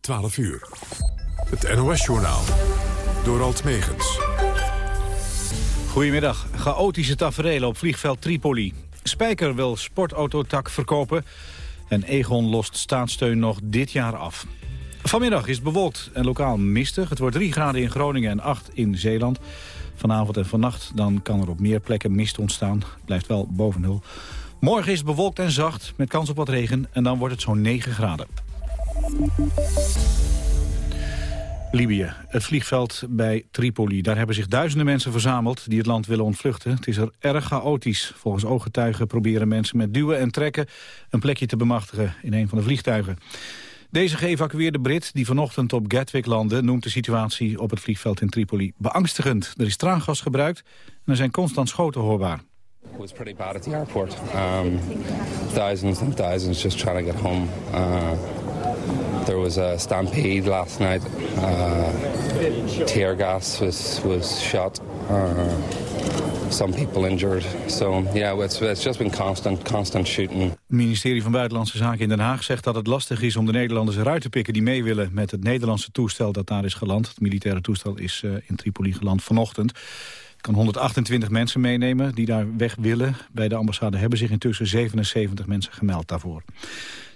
12 uur. Het NOS-journaal. Door Alt Megens. Goedemiddag. Chaotische tafereelen op vliegveld Tripoli. Spijker wil sportautotak verkopen. En Egon lost staatssteun nog dit jaar af. Vanmiddag is bewolkt en lokaal mistig. Het wordt 3 graden in Groningen en 8 in Zeeland. Vanavond en vannacht dan kan er op meer plekken mist ontstaan. Het blijft wel boven nul. Morgen is bewolkt en zacht, met kans op wat regen. En dan wordt het zo'n 9 graden. Libië, het vliegveld bij Tripoli. Daar hebben zich duizenden mensen verzameld die het land willen ontvluchten. Het is er erg chaotisch. Volgens ooggetuigen proberen mensen met duwen en trekken... een plekje te bemachtigen in een van de vliegtuigen. Deze geëvacueerde Brit, die vanochtend op Gatwick landde... noemt de situatie op het vliegveld in Tripoli beangstigend. Er is traangas gebruikt en er zijn constant schoten hoorbaar. It was. Um, just trying to get home. Uh, there was a stampede last night. Uh, tear gas was, was shot. Uh, some people injured. So yeah, it's, it's just been constant, constant shooting. Het ministerie van Buitenlandse Zaken in Den Haag zegt dat het lastig is om de Nederlanders eruit te pikken die mee willen met het Nederlandse toestel dat daar is geland. Het militaire toestel is uh, in Tripoli geland vanochtend kan 128 mensen meenemen die daar weg willen. Bij de ambassade hebben zich intussen 77 mensen gemeld daarvoor.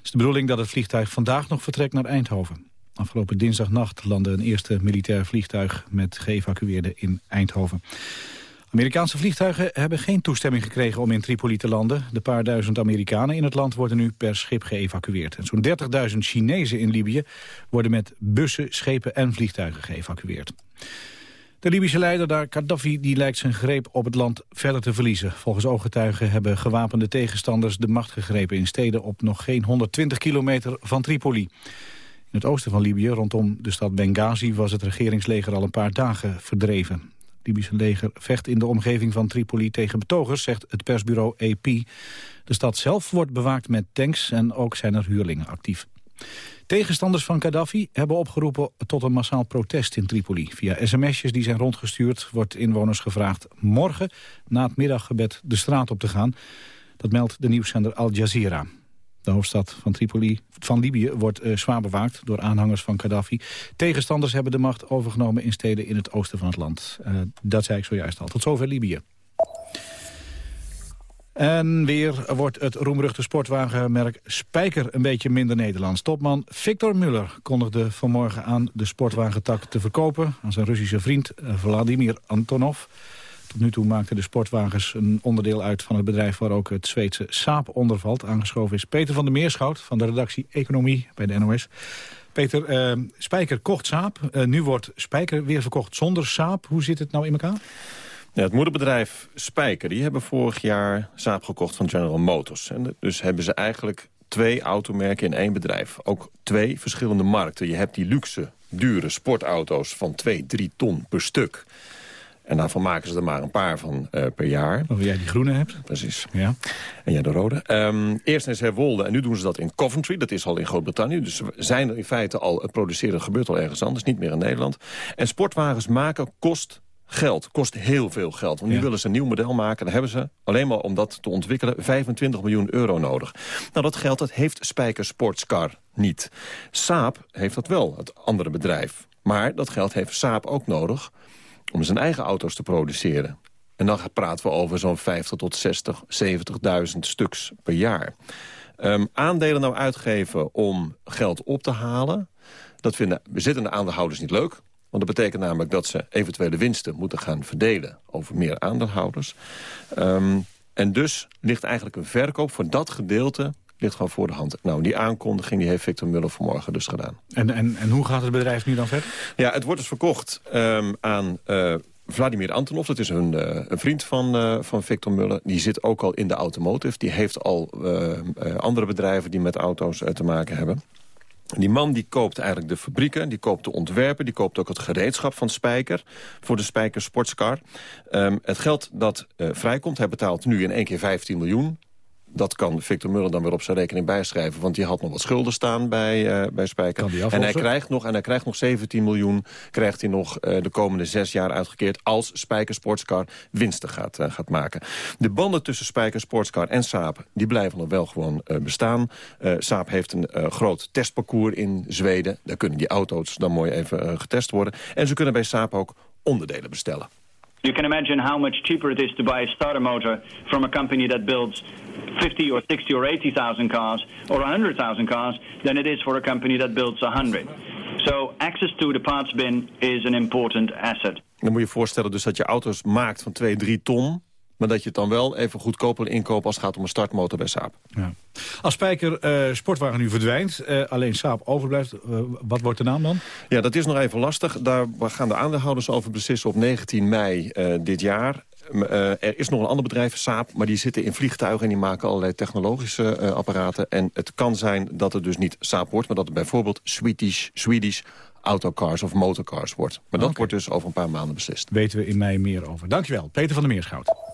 Is de bedoeling dat het vliegtuig vandaag nog vertrekt naar Eindhoven. Afgelopen dinsdagnacht landde een eerste militair vliegtuig met geëvacueerden in Eindhoven. Amerikaanse vliegtuigen hebben geen toestemming gekregen om in Tripoli te landen. De paar duizend Amerikanen in het land worden nu per schip geëvacueerd. Zo'n 30.000 Chinezen in Libië worden met bussen, schepen en vliegtuigen geëvacueerd. De Libische leider daar, Gaddafi, die lijkt zijn greep op het land verder te verliezen. Volgens ooggetuigen hebben gewapende tegenstanders de macht gegrepen in steden op nog geen 120 kilometer van Tripoli. In het oosten van Libië, rondom de stad Benghazi, was het regeringsleger al een paar dagen verdreven. Het Libische leger vecht in de omgeving van Tripoli tegen betogers, zegt het persbureau AP. De stad zelf wordt bewaakt met tanks en ook zijn er huurlingen actief. Tegenstanders van Gaddafi hebben opgeroepen tot een massaal protest in Tripoli. Via sms'jes die zijn rondgestuurd wordt inwoners gevraagd morgen na het middaggebed de straat op te gaan. Dat meldt de nieuwszender Al Jazeera. De hoofdstad van Tripoli, van Libië, wordt uh, zwaar bewaakt door aanhangers van Gaddafi. Tegenstanders hebben de macht overgenomen in steden in het oosten van het land. Uh, dat zei ik zojuist al. Tot zover Libië. En weer wordt het roemruchte sportwagenmerk Spijker een beetje minder Nederlands. Topman Victor Muller kondigde vanmorgen aan de sportwagentak te verkopen... aan zijn Russische vriend eh, Vladimir Antonov. Tot nu toe maakten de sportwagens een onderdeel uit van het bedrijf... waar ook het Zweedse Saab onder valt. Aangeschoven is Peter van der Meerschout van de redactie Economie bij de NOS. Peter, uh, Spijker kocht Saab. Uh, nu wordt Spijker weer verkocht zonder Saab. Hoe zit het nou in elkaar? Ja, het moederbedrijf Spijker die hebben vorig jaar Saab gekocht van General Motors. En dus hebben ze eigenlijk twee automerken in één bedrijf. Ook twee verschillende markten. Je hebt die luxe, dure sportauto's van 2, 3 ton per stuk. En daarvan maken ze er maar een paar van uh, per jaar. Of jij die groene hebt. Precies. Ja. En jij de rode. Um, eerst in Zeewolde en nu doen ze dat in Coventry. Dat is al in Groot-Brittannië. Dus zijn er in feite al, het produceren gebeurt al ergens anders. Niet meer in Nederland. En sportwagens maken kost geld. Kost heel veel geld. Want nu willen ze een nieuw model maken. Dan hebben ze, alleen maar om dat te ontwikkelen, 25 miljoen euro nodig. Nou, dat geld dat heeft Spijker Sportscar niet. Saab heeft dat wel, het andere bedrijf. Maar dat geld heeft Saab ook nodig om zijn eigen auto's te produceren. En dan praten we over zo'n 50 tot 60, 70.000 stuks per jaar. Um, aandelen nou uitgeven om geld op te halen... dat vinden bezittende aandeelhouders niet leuk. Want dat betekent namelijk dat ze eventuele winsten moeten gaan verdelen over meer aandeelhouders. Um, en dus ligt eigenlijk een verkoop voor dat gedeelte ligt gewoon voor de hand. Nou, die aankondiging die heeft Victor Muller vanmorgen dus gedaan. En, en, en hoe gaat het bedrijf nu dan verder? Ja, het wordt dus verkocht um, aan... Uh, Vladimir Antonov, dat is een, uh, een vriend van, uh, van Victor Muller. Die zit ook al in de automotive. Die heeft al andere bedrijven die met auto's te maken hebben. Die man die koopt eigenlijk de fabrieken, die koopt de ontwerpen... die koopt ook het gereedschap van Spijker voor de Spijker Sportscar. Um, het geld dat uh, vrijkomt, hij betaalt nu in één keer 15 miljoen Dat kan Victor Muller dan weer op zijn rekening bijschrijven. Want die had nog wat schulden staan bij, uh, bij Spijker. En hij, krijgt nog, en hij krijgt nog 17 miljoen krijgt hij nog, uh, de komende zes jaar uitgekeerd... als Spijker Sportscar winsten gaat, uh, gaat maken. De banden tussen Spijker Sportscar en Saab... die blijven nog wel gewoon bestaan. Saab heeft een groot testparcours in Zweden. Daar kunnen die auto's dan mooi even getest worden. En ze kunnen bij Saab ook onderdelen bestellen. You can imagine how much cheaper it is to buy a starter motor from a company that builds 50 or 60 or 80,000 cars or 100,000 cars than it is for a company that builds 100. So access to the parts bin is an important asset. Dan moet je voorstellen dus dat je auto's maakt van 2, 3 ton maar dat je het dan wel even goedkoper inkoopt als het gaat om een startmotor bij Saab. Ja. Als Spijker uh, Sportwagen nu verdwijnt, uh, alleen Saab overblijft, uh, wat wordt de naam dan? Ja, dat is nog even lastig. Daar gaan de aandeelhouders over beslissen op 19 mei dit jaar. er is nog een ander bedrijf, Saab, maar die zitten in vliegtuigen... en die maken allerlei technologische apparaten. En het kan zijn dat het dus niet Saab wordt... maar dat het bijvoorbeeld Swedish, Swedish autocars of motorcars wordt. Maar dat wordt dus over een paar maanden beslist. Weten we in mei meer over. Dankjewel, Peter van der Meerschout.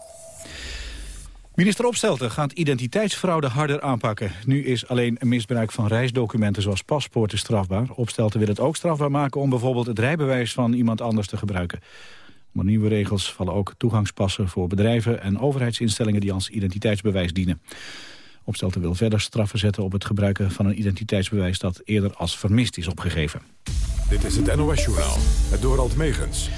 Minister Opstelten gaat identiteitsfraude harder aanpakken. Nu is alleen een misbruik van reisdocumenten zoals paspoorten strafbaar. Opstelten wil het ook strafbaar maken om bijvoorbeeld het rijbewijs van iemand anders te gebruiken. Onder nieuwe regels vallen ook toegangspassen voor bedrijven en overheidsinstellingen die als identiteitsbewijs dienen. Opstelten wil verder straffen zetten op het gebruiken van een identiteitsbewijs dat eerder als vermist is opgegeven. Dit is het NOS Journaal, het Dorald Megens.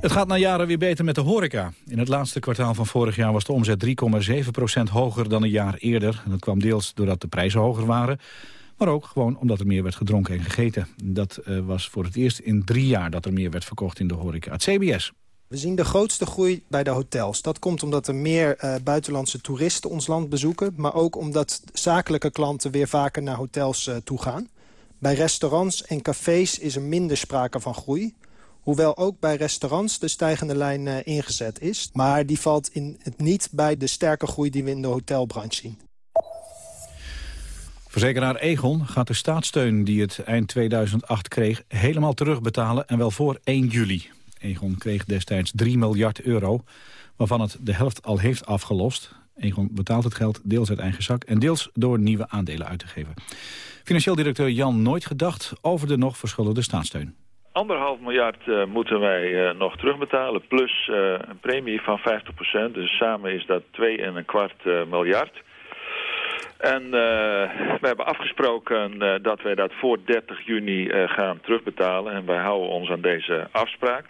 Het gaat na jaren weer beter met de horeca. In het laatste kwartaal van vorig jaar was de omzet 3,7% hoger dan een jaar eerder. En dat kwam deels doordat de prijzen hoger waren... maar ook gewoon omdat er meer werd gedronken en gegeten. Dat uh, was voor het eerst in drie jaar dat er meer werd verkocht in de horeca. Het CBS. We zien de grootste groei bij de hotels. Dat komt omdat er meer uh, buitenlandse toeristen ons land bezoeken... maar ook omdat zakelijke klanten weer vaker naar hotels uh, toe gaan. Bij restaurants en cafés is er minder sprake van groei... Hoewel ook bij restaurants de stijgende lijn uh, ingezet is. Maar die valt in het niet bij de sterke groei die we in de hotelbranche zien. Verzekeraar Egon gaat de staatssteun die het eind 2008 kreeg... helemaal terugbetalen en wel voor 1 juli. Egon kreeg destijds 3 miljard euro, waarvan het de helft al heeft afgelost. Egon betaalt het geld deels uit eigen zak en deels door nieuwe aandelen uit te geven. Financieel directeur Jan Nooit gedacht over de nog verschulderde staatssteun. Anderhalf miljard uh, moeten wij uh, nog terugbetalen, plus uh, een premie van 50%. Dus samen is dat 2 en een kwart miljard. En we hebben afgesproken dat wij dat voor 30 juni gaan terugbetalen. En wij houden ons aan deze afspraak.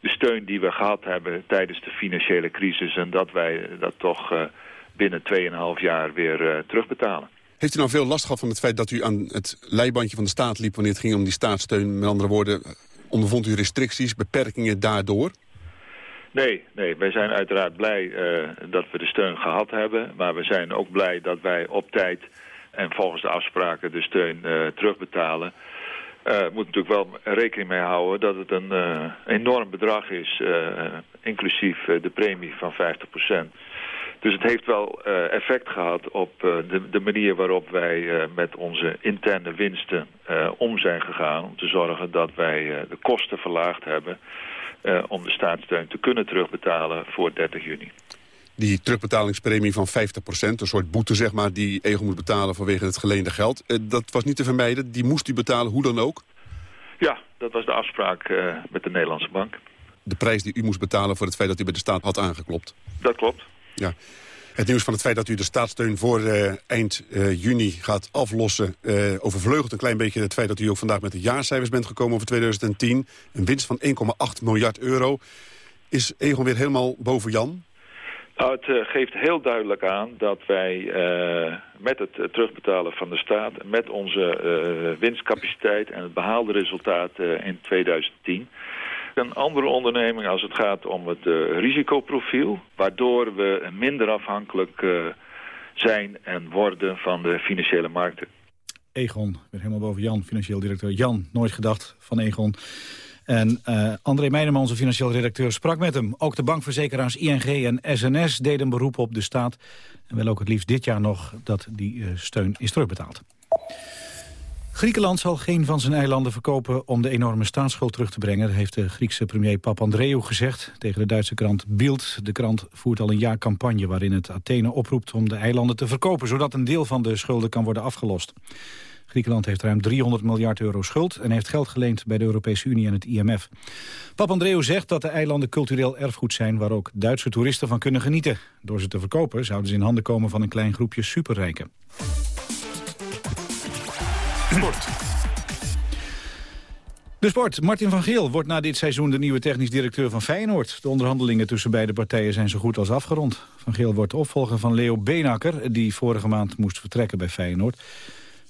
De steun die we gehad hebben tijdens de financiële crisis... en dat wij dat toch binnen 2,5 jaar weer terugbetalen. Heeft u nou veel last gehad van het feit dat u aan het leibandje van de staat liep... wanneer het ging om die staatssteun? Met andere woorden, ondervond u restricties, beperkingen daardoor? Nee, nee, wij zijn uiteraard blij uh, dat we de steun gehad hebben. Maar we zijn ook blij dat wij op tijd en volgens de afspraken de steun uh, terugbetalen. Uh, we moeten natuurlijk wel rekening mee houden dat het een enorm bedrag is, inclusief de premie van 50 dus het heeft wel uh, effect gehad op uh, de, de, manier waarop wij uh, met onze interne winsten om zijn gegaan. Om te zorgen dat wij de kosten verlaagd hebben om de staatssteun te kunnen terugbetalen voor 30 juni. Die terugbetalingspremie van 50%, een soort boete zeg maar, die Ego moet betalen vanwege het geleende geld. dat was niet te vermijden, die moest u betalen hoe dan ook? Ja, dat was de afspraak met de Nederlandse bank. De prijs die u moest betalen voor het feit dat u bij de staat had aangeklopt? Dat klopt. Ja. Het nieuws van het feit dat u de staatssteun voor uh, eind uh, juni gaat aflossen... Uh, overvleugelt een klein beetje het feit dat u ook vandaag met de jaarcijfers bent gekomen over 2010. Een winst van 1,8 miljard euro. Is Egon weer helemaal boven Jan? Nou, het geeft heel duidelijk aan dat wij met het terugbetalen van de staat... met onze winstcapaciteit en het behaalde resultaat in 2010 een andere onderneming als het gaat om het uh, risicoprofiel... waardoor we minder afhankelijk uh, zijn en worden van de financiële markten. Egon, weer helemaal boven Jan, financieel directeur. Jan, nooit gedacht van Egon. En uh, André Meijnerman, onze financieel redacteur, sprak met hem. Ook de bankverzekeraars ING en SNS deden beroep op de staat. En wel ook het liefst dit jaar nog dat die steun is terugbetaald. Griekenland zal geen van zijn eilanden verkopen om de enorme staatsschuld terug te brengen. Heeft de Griekse premier Papandreou gezegd tegen de Duitse krant Bild. De krant voert al een jaar campagne waarin het Athene oproept om de eilanden te verkopen... zodat een deel van de schulden kan worden afgelost. Griekenland heeft ruim 300 miljard euro schuld... en heeft geld geleend bij de Europese Unie en het IMF. Papandreou zegt dat de eilanden cultureel erfgoed zijn... waar ook Duitse toeristen van kunnen genieten. Door ze te verkopen zouden ze in handen komen van een klein groepje superrijken. De sport. Martin van Geel wordt na dit seizoen de nieuwe technisch directeur van Feyenoord. De onderhandelingen tussen beide partijen zijn zo goed als afgerond. Van Geel wordt opvolger van Leo Beenakker, die vorige maand moest vertrekken bij Feyenoord.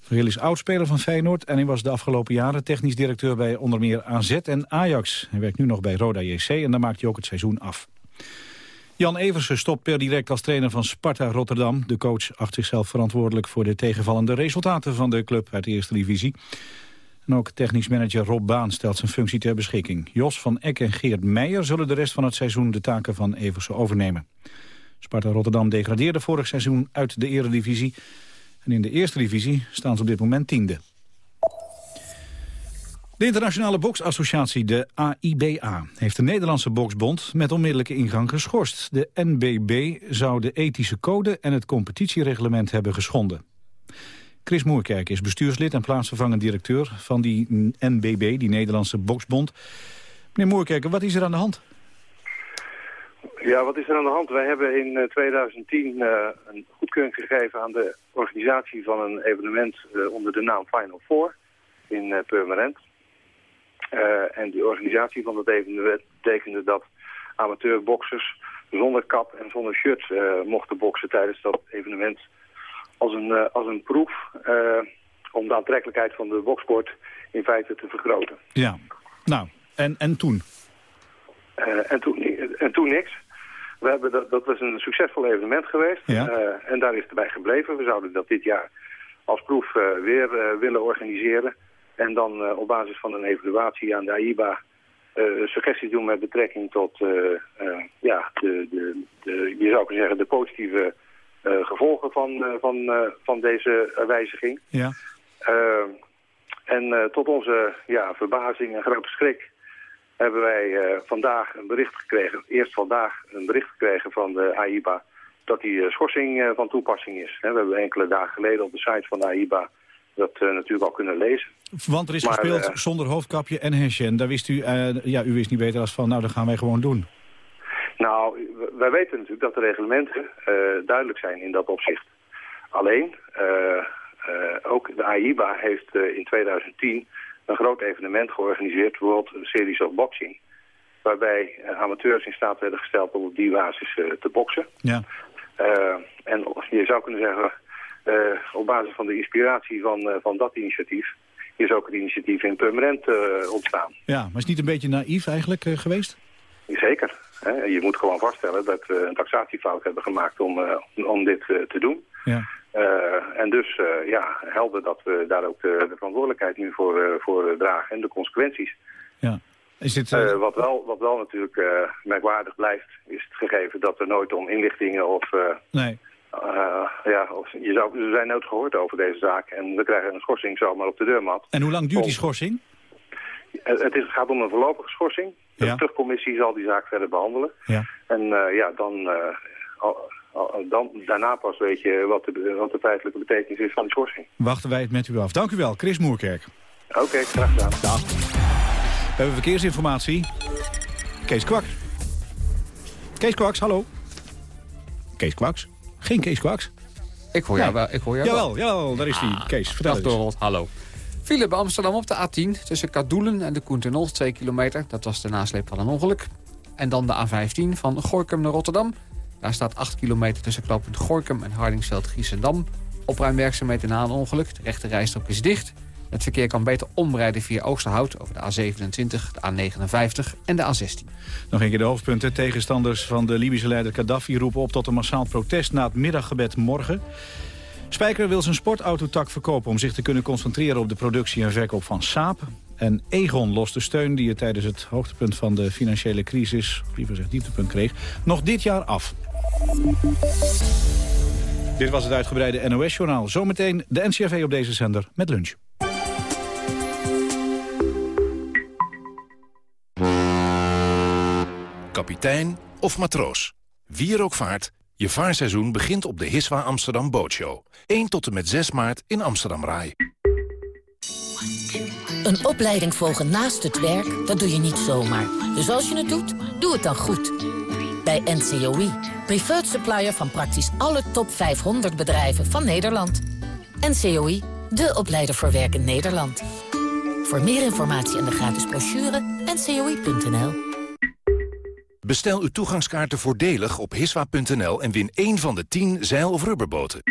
Van Geel is oudspeler van Feyenoord en hij was de afgelopen jaren technisch directeur bij onder meer AZ en Ajax. Hij werkt nu nog bij Roda JC en daar maakt hij ook het seizoen af. Jan Eversen stopt per direct als trainer van Sparta Rotterdam. De coach acht zichzelf verantwoordelijk voor de tegenvallende resultaten van de club uit de eerste divisie. En ook technisch manager Rob Baan stelt zijn functie ter beschikking. Jos van Eck en Geert Meijer zullen de rest van het seizoen de taken van Eversen overnemen. Sparta Rotterdam degradeerde vorig seizoen uit de eredivisie. En in de eerste divisie staan ze op dit moment tiende. De Internationale Boksassociatie, de AIBA, heeft de Nederlandse Boksbond met onmiddellijke ingang geschorst. De NBB zou de ethische code en het competitiereglement hebben geschonden. Chris Moerkerk is bestuurslid en plaatsvervangend directeur van die NBB, die Nederlandse Boksbond. Meneer Moerkerk, wat is er aan de hand? Ja, wat is er aan de hand? Wij hebben in 2010 uh, eh, een goedkeuring gegeven aan de organisatie van een evenement uh, onder de naam Final Four in uh, Purmerend. Uh, en die organisatie van dat evenement betekende dat amateurboxers zonder kap en zonder shirt uh, mochten boksen tijdens dat evenement als een, uh, als een proef om de aantrekkelijkheid van de boksport in feite te vergroten. Ja, nou, en, en toen? en, toen en toen niks. We hebben dat, dat was een succesvol evenement geweest ja. en daar is het bij gebleven. We zouden dat dit jaar als proef weer willen organiseren. En dan uh, op basis van een evaluatie aan de AIBA uh, suggesties doen met betrekking tot uh, ja, de, de, de, je zou kunnen zeggen de positieve gevolgen van, van, van deze wijziging. Ja. en tot onze ja, verbazing en grote schrik hebben wij vandaag een bericht gekregen, eerst vandaag een bericht gekregen van de AIBA, dat die schorsing van toepassing is. we hebben enkele dagen geleden op de site van de AIBA dat natuurlijk al kunnen lezen. Want er is gespeeld uh, zonder hoofdkapje en hesje. En daar wist u, uh, ja, u wist niet beter als van, nou, dat gaan wij gewoon doen. Nou, wij weten natuurlijk dat de reglementen duidelijk zijn in dat opzicht. Alleen, ook de AIBA heeft in 2010 een groot evenement georganiseerd, World Series of Boxing. Waarbij amateurs in staat werden gesteld om op die basis te boksen. Ja. en je zou kunnen zeggen, op basis van de inspiratie van, van dat initiatief is ook het initiatief in Permanent uh, ontstaan. Ja, maar is het niet een beetje naïef eigenlijk geweest? Zeker. Hè? Je moet gewoon vaststellen dat we een taxatiefout hebben gemaakt om, om dit te doen. Ja. en dus ja, helder dat we daar ook de, de verantwoordelijkheid nu voor, voor dragen en de consequenties. Ja. Is dit, wat, wel, wat wel natuurlijk merkwaardig blijft, is het gegeven dat er nooit om inlichtingen of... nee uh, ja, je zou, we zijn nooit gehoord over deze zaak. En we krijgen een schorsing zomaar op de deurmat. En hoe lang duurt die schorsing? Het, is, gaat om een voorlopige schorsing. De ja. terugcommissie zal die zaak verder behandelen. Ja. En uh, ja, dan, uh, dan, daarna pas weet je wat de, wat de feitelijke betekenis is van die schorsing. Wachten wij het met u af. Dank u wel, Chris Moerkerk. Oké, okay, graag gedaan. Dag. We hebben verkeersinformatie. Kees Kwaks. Kees Kwaks, hallo. Kees Kwaks. Geen Kees Kwaks? Ik hoor jou wel. Ik hoor jou jawel, wel. jawel, daar is hij. Ah, Kees, vertel eens. Dorot, hallo. File bij Amsterdam op de A10 tussen Kadoelen en de Koentenol, 2 kilometer. Dat was de nasleep van een ongeluk. En dan de A15 van Gorkum naar Rotterdam. Daar staat 8 kilometer tussen knooppunt Gorkum en Hardingsveld-Giessendam. Opruimwerkzaamheden na een ongeluk. De rechte rijstrook is dicht. Het verkeer kan beter omrijden via Oosterhout over de A27, de A59 en de A16. Nog een keer de hoofdpunten. Tegenstanders van de Libische leider Gaddafi roepen op tot een massaal protest na het middaggebed morgen. Spijker wil zijn sportautotak verkopen om zich te kunnen concentreren op de productie en verkoop van Saab. En Egon lost de steun die het tijdens het hoogtepunt van de financiële crisis, of liever gezegd dieptepunt kreeg, nog dit jaar af. Dit was het uitgebreide NOS-journaal. Zometeen de NCRV op deze zender met lunch. Kapitein of matroos. Wie er ook vaart, je vaarseizoen begint op de Hiswa Amsterdam Bootshow. 1 tot en met 6 maart in Amsterdam Rai. Een opleiding volgen naast het werk, dat doe je niet zomaar. Dus als je het doet, doe het dan goed. Bij NCOI, preferred supplier van praktisch alle top 500 bedrijven van Nederland. NCOI, de opleider voor werk in Nederland. Voor meer informatie en de gratis brochure, ncoi.nl. Bestel uw toegangskaarten voordelig op hiswa.nl en win één van de 10 zeil- of rubberboten.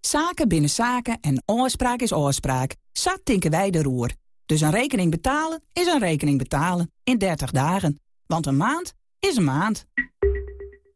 Zaken binnen zaken en oorspraak is oorspraak. Zo tinken wij de roer. Dus een rekening betalen is een rekening betalen. In 30 dagen. Want een maand is een maand.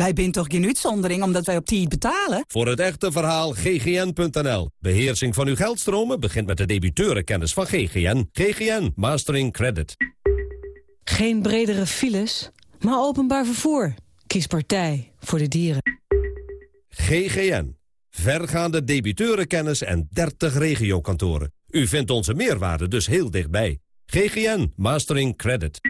Wij zijn toch geen uitzondering omdat wij op tijd betalen? Voor het echte verhaal ggn.nl. Beheersing van uw geldstromen begint met de debiteurenkennis van GGN. GGN Mastering Credit. Geen bredere files, maar openbaar vervoer. Kies partij voor de dieren. GGN. Vergaande debiteurenkennis en 30 regiokantoren. U vindt onze meerwaarde dus heel dichtbij. GGN Mastering Credit.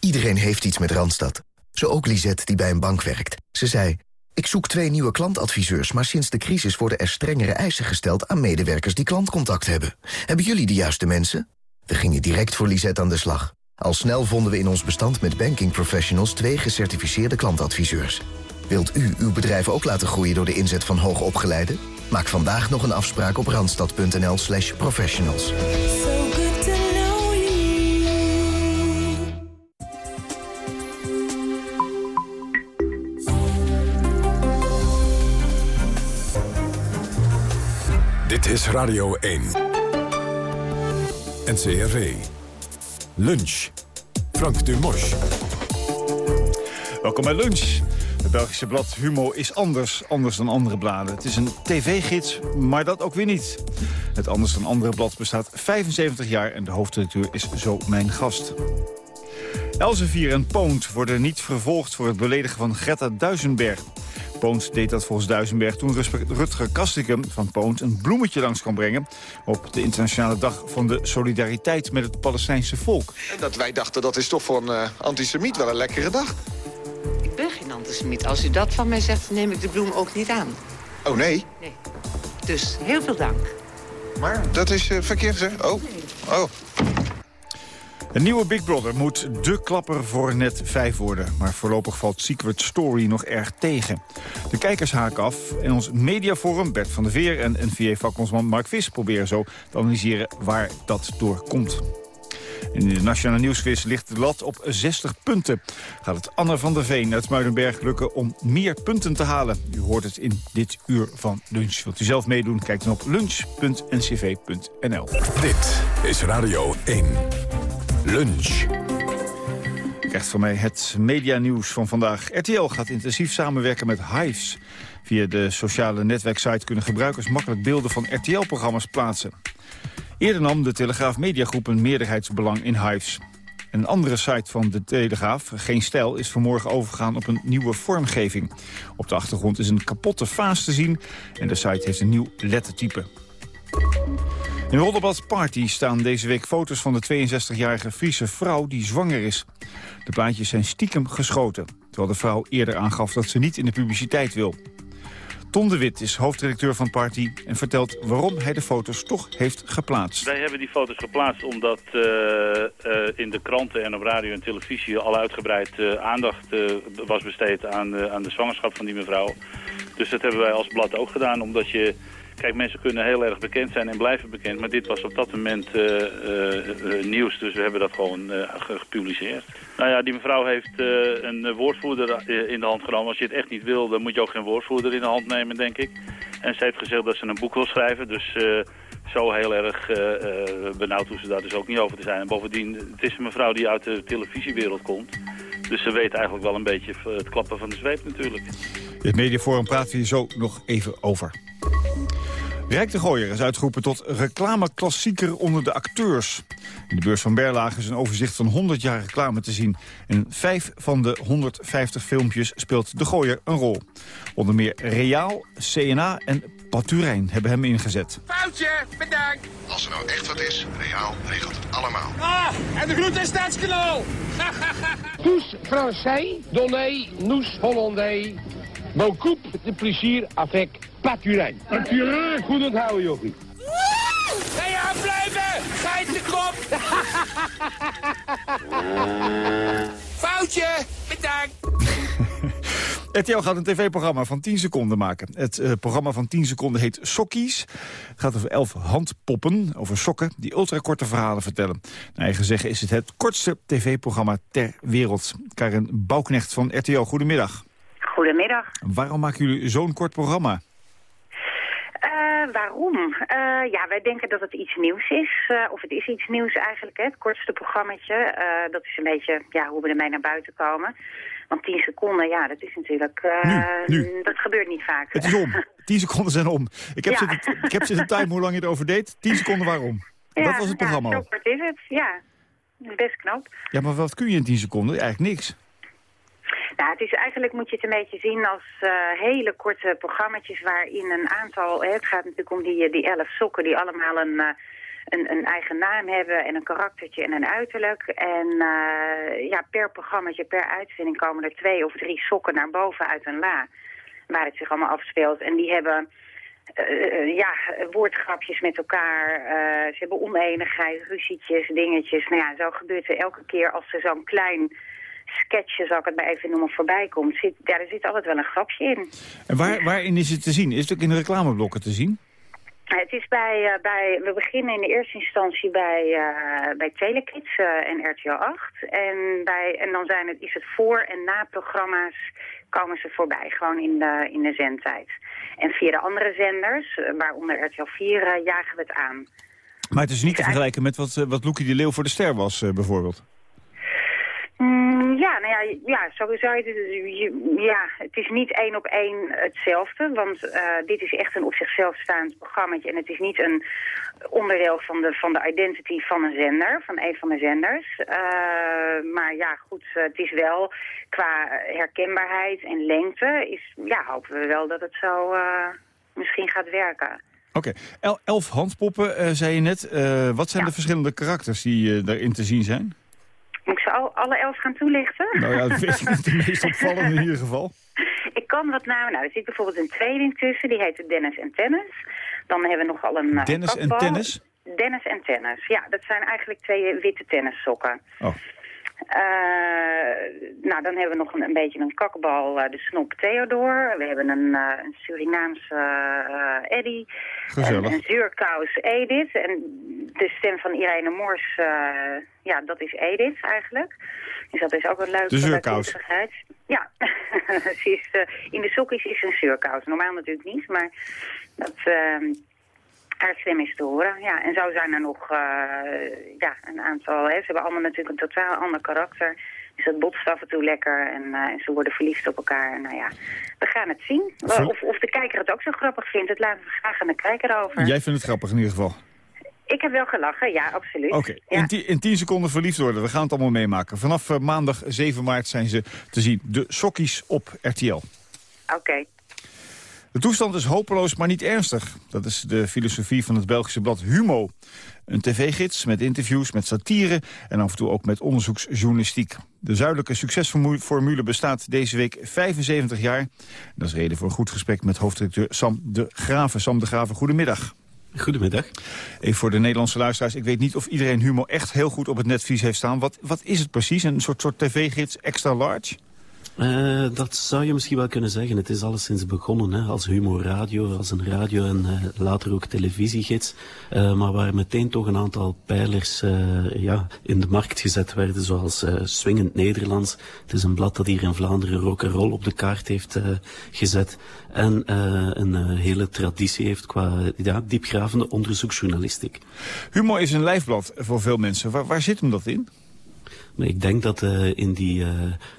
Iedereen heeft iets met Randstad. Zo ook Lisette die bij een bank werkt. Ze zei, ik zoek twee nieuwe klantadviseurs... maar sinds de crisis worden er strengere eisen gesteld... aan medewerkers die klantcontact hebben. Hebben jullie de juiste mensen? We gingen direct voor Lisette aan de slag. Al snel vonden we in ons bestand met banking professionals... twee gecertificeerde klantadviseurs. Wilt u uw bedrijf ook laten groeien door de inzet van hoogopgeleiden? Maak vandaag nog een afspraak op randstad.nl slash professionals. Dit is Radio 1. NCRV. Lunch. Frank Dumos. Welkom bij Lunch. Het Belgische blad Humo is anders, anders dan andere bladen. Het is een tv-gids, maar dat ook weer niet. Het Anders dan andere blad bestaat 75 jaar en de hoofdredacteur is zo mijn gast. Elsevier en Poont worden niet vervolgd voor het beledigen van Greta Duisenberg. Poont deed dat volgens Duisenberg toen Rutger Kastikum van Poont een bloemetje langs kan brengen op de internationale dag van de solidariteit met het Palestijnse volk. En dat wij dachten dat is toch voor een uh, antisemiet wel een lekkere dag. Ik ben geen antisemiet. Als u dat van mij zegt, neem ik de bloem ook niet aan. Oh nee? Nee. Dus heel veel dank. Maar dat is uh, verkeerd, hè? Oh. Oh. Een nieuwe Big Brother moet de klapper voor net 5 worden. Maar voorlopig valt Secret Story nog erg tegen. De kijkers haken af en ons mediaforum Bert van der Veer... en NVA-vakbondsman Mark Vis proberen zo te analyseren waar dat door komt. In de Nationale Nieuwsquiz ligt de lat op 60 punten. Gaat het Anne van der Veen uit Muidenberg lukken om meer punten te halen? U hoort het in dit uur van lunch. Wilt u zelf meedoen? Kijk dan op lunch.ncv.nl. Dit is Radio 1. Lunch. Krijgt van mij het medianieuws van vandaag. RTL gaat intensief samenwerken met Hives. Via de sociale netwerksite kunnen gebruikers makkelijk beelden van RTL-programma's plaatsen. Eerder nam de Telegraaf Mediagroep een meerderheidsbelang in Hives. Een andere site van de Telegraaf, Geen Stijl, is vanmorgen overgegaan op een nieuwe vormgeving. Op de achtergrond is een kapotte vaas te zien en de site heeft een nieuw lettertype. In Roddelblad Party staan deze week foto's van de 62-jarige Friese vrouw die zwanger is. De plaatjes zijn stiekem geschoten, terwijl de vrouw eerder aangaf dat ze niet in de publiciteit wil. Ton de Wit is hoofdredacteur van Party en vertelt waarom hij de foto's toch heeft geplaatst. Wij hebben die foto's geplaatst omdat uh, uh, in de kranten en op radio en televisie al uitgebreid uh, aandacht was besteed aan, aan de zwangerschap van die mevrouw. Dus dat hebben wij als blad ook gedaan, omdat je... Kijk, mensen kunnen heel erg bekend zijn en blijven bekend, maar dit was op dat moment nieuws, dus we hebben dat gewoon gepubliceerd. Nou ja, die mevrouw heeft een woordvoerder in de hand genomen. Als je het echt niet wil, dan moet je ook geen woordvoerder in de hand nemen, denk ik. En ze heeft gezegd dat ze een boek wil schrijven, dus zo heel erg benauwd hoe ze daar dus ook niet over te zijn. En bovendien, het is een mevrouw die uit de televisiewereld komt. Dus ze weet eigenlijk wel een beetje het klappen van de zweep natuurlijk. Dit mediaforum praten we hier zo nog even over. Rijk de Gooier is uitgeroepen tot reclameklassieker onder de acteurs. In de beurs van Berlage is een overzicht van 100 jaar reclame te zien. In vijf van de 150 filmpjes speelt de Gooier een rol. Onder meer Reaal, CNA en Paturijn hebben hem ingezet. Foutje, bedankt. Als er nou echt wat is, Reaal regelt het allemaal. Ah, en de groet is stadskanaal. Tous Français, donnez, nous Hollandais. Beaucoup de plezier avec Paturijn. Paturijn, goed onthouden, jochie. Hey, afblijven! Geitenkop! Foutje, bedankt. RTL gaat een tv-programma van 10 seconden maken. Het eh, programma van 10 seconden heet Sokkies. Het gaat over elf handpoppen, over sokken, die ultrakorte verhalen vertellen. Naar eigen zeggen is het het kortste tv-programma ter wereld. Karin Bouwknecht van RTL, goedemiddag. Goedemiddag. Waarom maken jullie zo'n kort programma? Uh, waarom? Uh, ja, wij denken dat het iets nieuws is. Uh, of het is iets nieuws eigenlijk, hè? het kortste programmaatje. dat is een beetje ja, hoe we ermee naar buiten komen. Want 10 seconden, ja, dat is natuurlijk... Nu, nu. Dat gebeurt niet vaak. Het is om. 10 seconden zijn om. Ik heb, Ja. zitten, ik heb zitten timen hoe lang je erover deed. 10 seconden waarom? Ja, dat was het programma Ja, zo kort is het, ja. Dat is best knap. Ja, maar wat kun je in 10 seconden? Eigenlijk niks. Nou, het is eigenlijk moet je het een beetje zien als eh, hele korte programma's waarin een aantal... Het gaat natuurlijk om die, die elf sokken die allemaal een, eh, een, een eigen naam hebben en een karaktertje en een uiterlijk. En eh, ja, per programmaatje, per uitzending komen er twee of drie sokken naar boven uit een la. Waar het zich allemaal afspeelt. En die hebben... eh, ja, woordgrapjes met elkaar. eh, ze hebben oneenigheid, ruzietjes, dingetjes. Nou ja, zo gebeurt er elke keer als er zo'n klein sketchje, zal ik het maar even noemen, voorbij komt. Zit, ja, er zit altijd wel een grapje in. En waar, waarin is het te zien? Is het ook in de reclameblokken te zien? Het is bij, eh, bij, we beginnen in de eerste instantie bij, eh, bij Telekids eh, en RTL 8. En, bij, en dan zijn het, is het voor- en na-programma's komen ze voorbij, gewoon in de, in de zendtijd. En via de andere zenders, waaronder RTL 4, eh, jagen we het aan. Maar het is niet te vergelijken met wat, wat Loekie de Leeuw voor de Ster was, bijvoorbeeld. Mm, ja, nou ja, ja, sowieso. het- je- Ja, het is niet één op één hetzelfde. Want eh, dit is echt een op zichzelf staand programma. En het is niet een onderdeel van de, van de identity van een zender, van een van de zenders. Eh, maar ja, goed, eh, het is wel qua herkenbaarheid en lengte... Is, ja, hopen we wel dat het zo misschien gaat werken. Oké, El- elf handpoppen, zei je net. Wat zijn de verschillende karakters die daarin te zien zijn? Moet ik ze al, alle elf gaan toelichten? Nou ja, dat niet. De meest opvallende in ieder geval. Ik kan wat namen. Nou, er zit bijvoorbeeld een tweeling tussen. Die heet Dennis en Tennis. Dan hebben we nogal een... eh, Dennis en tennis? Dennis en Tennis. Ja, dat zijn eigenlijk twee witte tennissokken. Oh. Eh, nou, dan hebben we nog een, een beetje een kakbal, eh, de snop Theodor. We hebben een, eh, een Surinaamse Eddie. Gezellig. Een, een zuurkous Edith. En de stem van Irene Mors, eh, ja, dat is Edith eigenlijk. Dus dat is ook een leuke De zuurkous. Ja, ze is, in de sokjes is een zuurkous. Normaal natuurlijk niet, maar dat, haar stem is te horen. Ja, en zo zijn er nog eh, ja, een aantal. Hè. Ze hebben allemaal natuurlijk een totaal ander karakter. Dus dat botst af en toe lekker en, eh, ze worden verliefd op elkaar. En, nou ja, we gaan het zien. Of, of de kijker het ook zo grappig vindt, dat laten we graag aan de kijker over. Jij vindt het grappig in ieder geval. Ik heb wel gelachen, ja, absoluut. Oké, Ja. in, in 10 seconden verliefd worden. We gaan het allemaal meemaken. Vanaf eh, maandag 7 maart zijn ze te zien. De sokkies op RTL. Oké. De toestand is hopeloos, maar niet ernstig. Dat is de filosofie van het Belgische blad Humo. Een tv-gids met interviews, met satire en af en toe ook met onderzoeksjournalistiek. De zuidelijke succesformule bestaat deze week 75 jaar. Dat is reden voor een goed gesprek met hoofdredacteur Sam de Graven. Sam de Graven, goedemiddag. Goedemiddag. Even voor de Nederlandse luisteraars. Ik weet niet of iedereen Humo echt heel goed op het netvlies heeft staan. Wat, wat is het precies? Een soort, soort tv-gids extra large? Eh, dat zou je misschien wel kunnen zeggen. Het is alleszins begonnen hè, als humorradio, als een radio en eh, later ook televisiegids. Eh, maar waar meteen toch een aantal pijlers ja, in de markt gezet werden, zoals Swingend Nederlands. Het is een blad dat hier in Vlaanderen rock'n'roll op de kaart heeft gezet. En een hele traditie heeft qua ja, diepgravende onderzoeksjournalistiek. Humo is een lijfblad voor veel mensen. Waar, waar zit hem dat in? Ik denk dat uh, in, die, uh,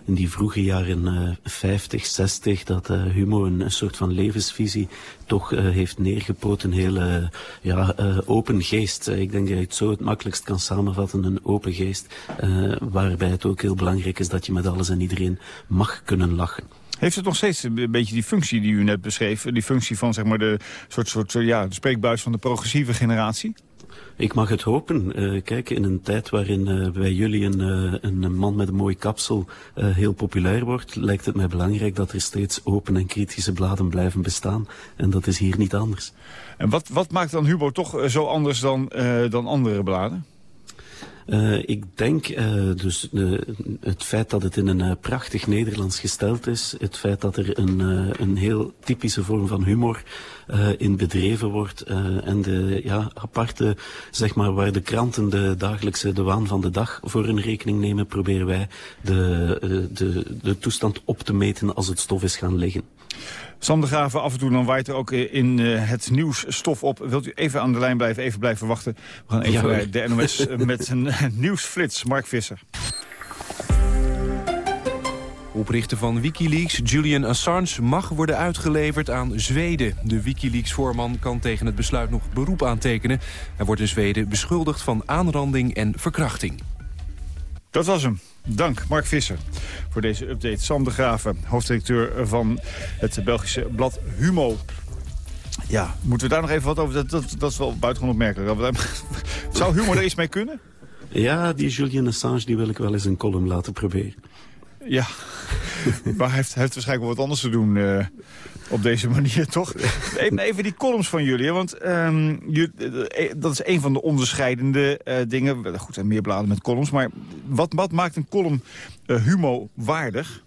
in die vroege jaren uh, 50, 60, dat Humo een, een, soort van levensvisie toch heeft neergepoot. Een hele ja, open geest. ik denk dat je het zo het makkelijkst kan samenvatten, een open geest. waarbij het ook heel belangrijk is dat je met alles en iedereen mag kunnen lachen. Heeft het nog steeds een beetje die functie die u net beschreef? Die functie van zeg maar, de soort, soort ja, de spreekbuis van de progressieve generatie? Ik mag het hopen. Uh, kijk, in een tijd waarin uh, bij jullie een, uh, een man met een mooi kapsel heel populair wordt, lijkt het mij belangrijk dat er steeds open en kritische bladen blijven bestaan. En dat is hier niet anders. En wat, wat maakt dan Hubo toch zo anders dan, dan andere bladen? Uh, ik denk uh, dus uh, het feit dat het in een prachtig Nederlands gesteld is, het feit dat er een, een heel typische vorm van humor in bedreven wordt en de ja, aparte, zeg maar, waar de kranten de dagelijkse, de waan van de dag voor hun rekening nemen, proberen wij de, de, de toestand op te meten als het stof is gaan liggen. Sam de Graven, af en toe dan waait er ook in uh, het nieuwsstof op. Wilt u even aan de lijn blijven, even blijven wachten? We gaan even ja, de NOS met een nieuwsflits. Mark Visser. Oprichter van Wikileaks, Julian Assange, mag worden uitgeleverd aan Zweden. De Wikileaks-voorman kan tegen het besluit nog beroep aantekenen. Hij wordt in Zweden beschuldigd van aanranding en verkrachting. Dat was hem. Dank, Mark Visser, voor deze update. Sam de Graven, hoofddirecteur van het Belgische blad Humo. Ja, moeten we daar nog even wat over... Dat, dat, dat is wel buitengewoon opmerkelijk. Zou Humo er iets mee kunnen? Ja, die Julian Assange die wil ik wel eens een column laten proberen. Ja, maar hij heeft, waarschijnlijk wat anders te doen uh, op deze manier, toch? Even, even die columns van jullie, want um, je, uh, dat is een van de onderscheidende uh, dingen. Goed, er meer bladen met columns, maar wat, wat maakt een column humo waardig?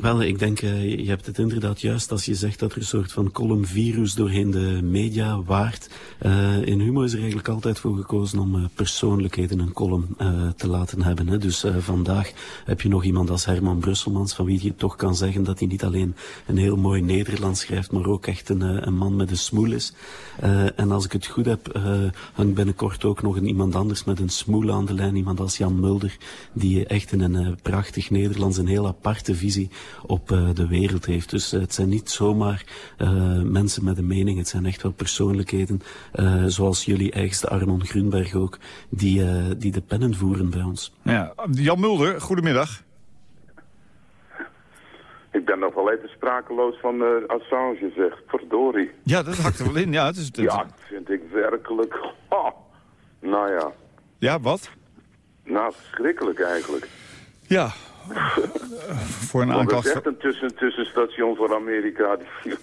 Wel, ik denk, uh, je hebt het inderdaad juist als je zegt dat er een soort van columnvirus doorheen de media waart. Uh, in Humo is er eigenlijk altijd voor gekozen om uh, persoonlijkheden een column te laten hebben. Hè. Dus vandaag heb je nog iemand als Herman Brusselmans, van wie je toch kan zeggen dat hij niet alleen een heel mooi Nederlands schrijft, maar ook echt een, een man met een smoel is. en als ik het goed heb, hangt binnenkort ook nog een, iemand anders met een smoel aan de lijn. Iemand als Jan Mulder, die echt in een prachtig Nederlands een heel aparte visie op uh, de wereld heeft. Dus uh, het zijn niet zomaar uh, mensen met een mening, het zijn echt wel persoonlijkheden, zoals jullie eigenste Arnon Grunberg ook, die, die de pennen voeren bij ons. Ja, Jan Mulder, goedemiddag. Ik ben nog wel even sprakeloos van Assange, zegt. Verdorie. Ja, dat hakt er wel in. Ja, het is, het... ja dat vind ik werkelijk... Oh. Nou ja. Ja, wat? Nou, verschrikkelijk eigenlijk. Ja, voor een aanklacht... Dat is echt een tussen, tussenstation voor Amerika.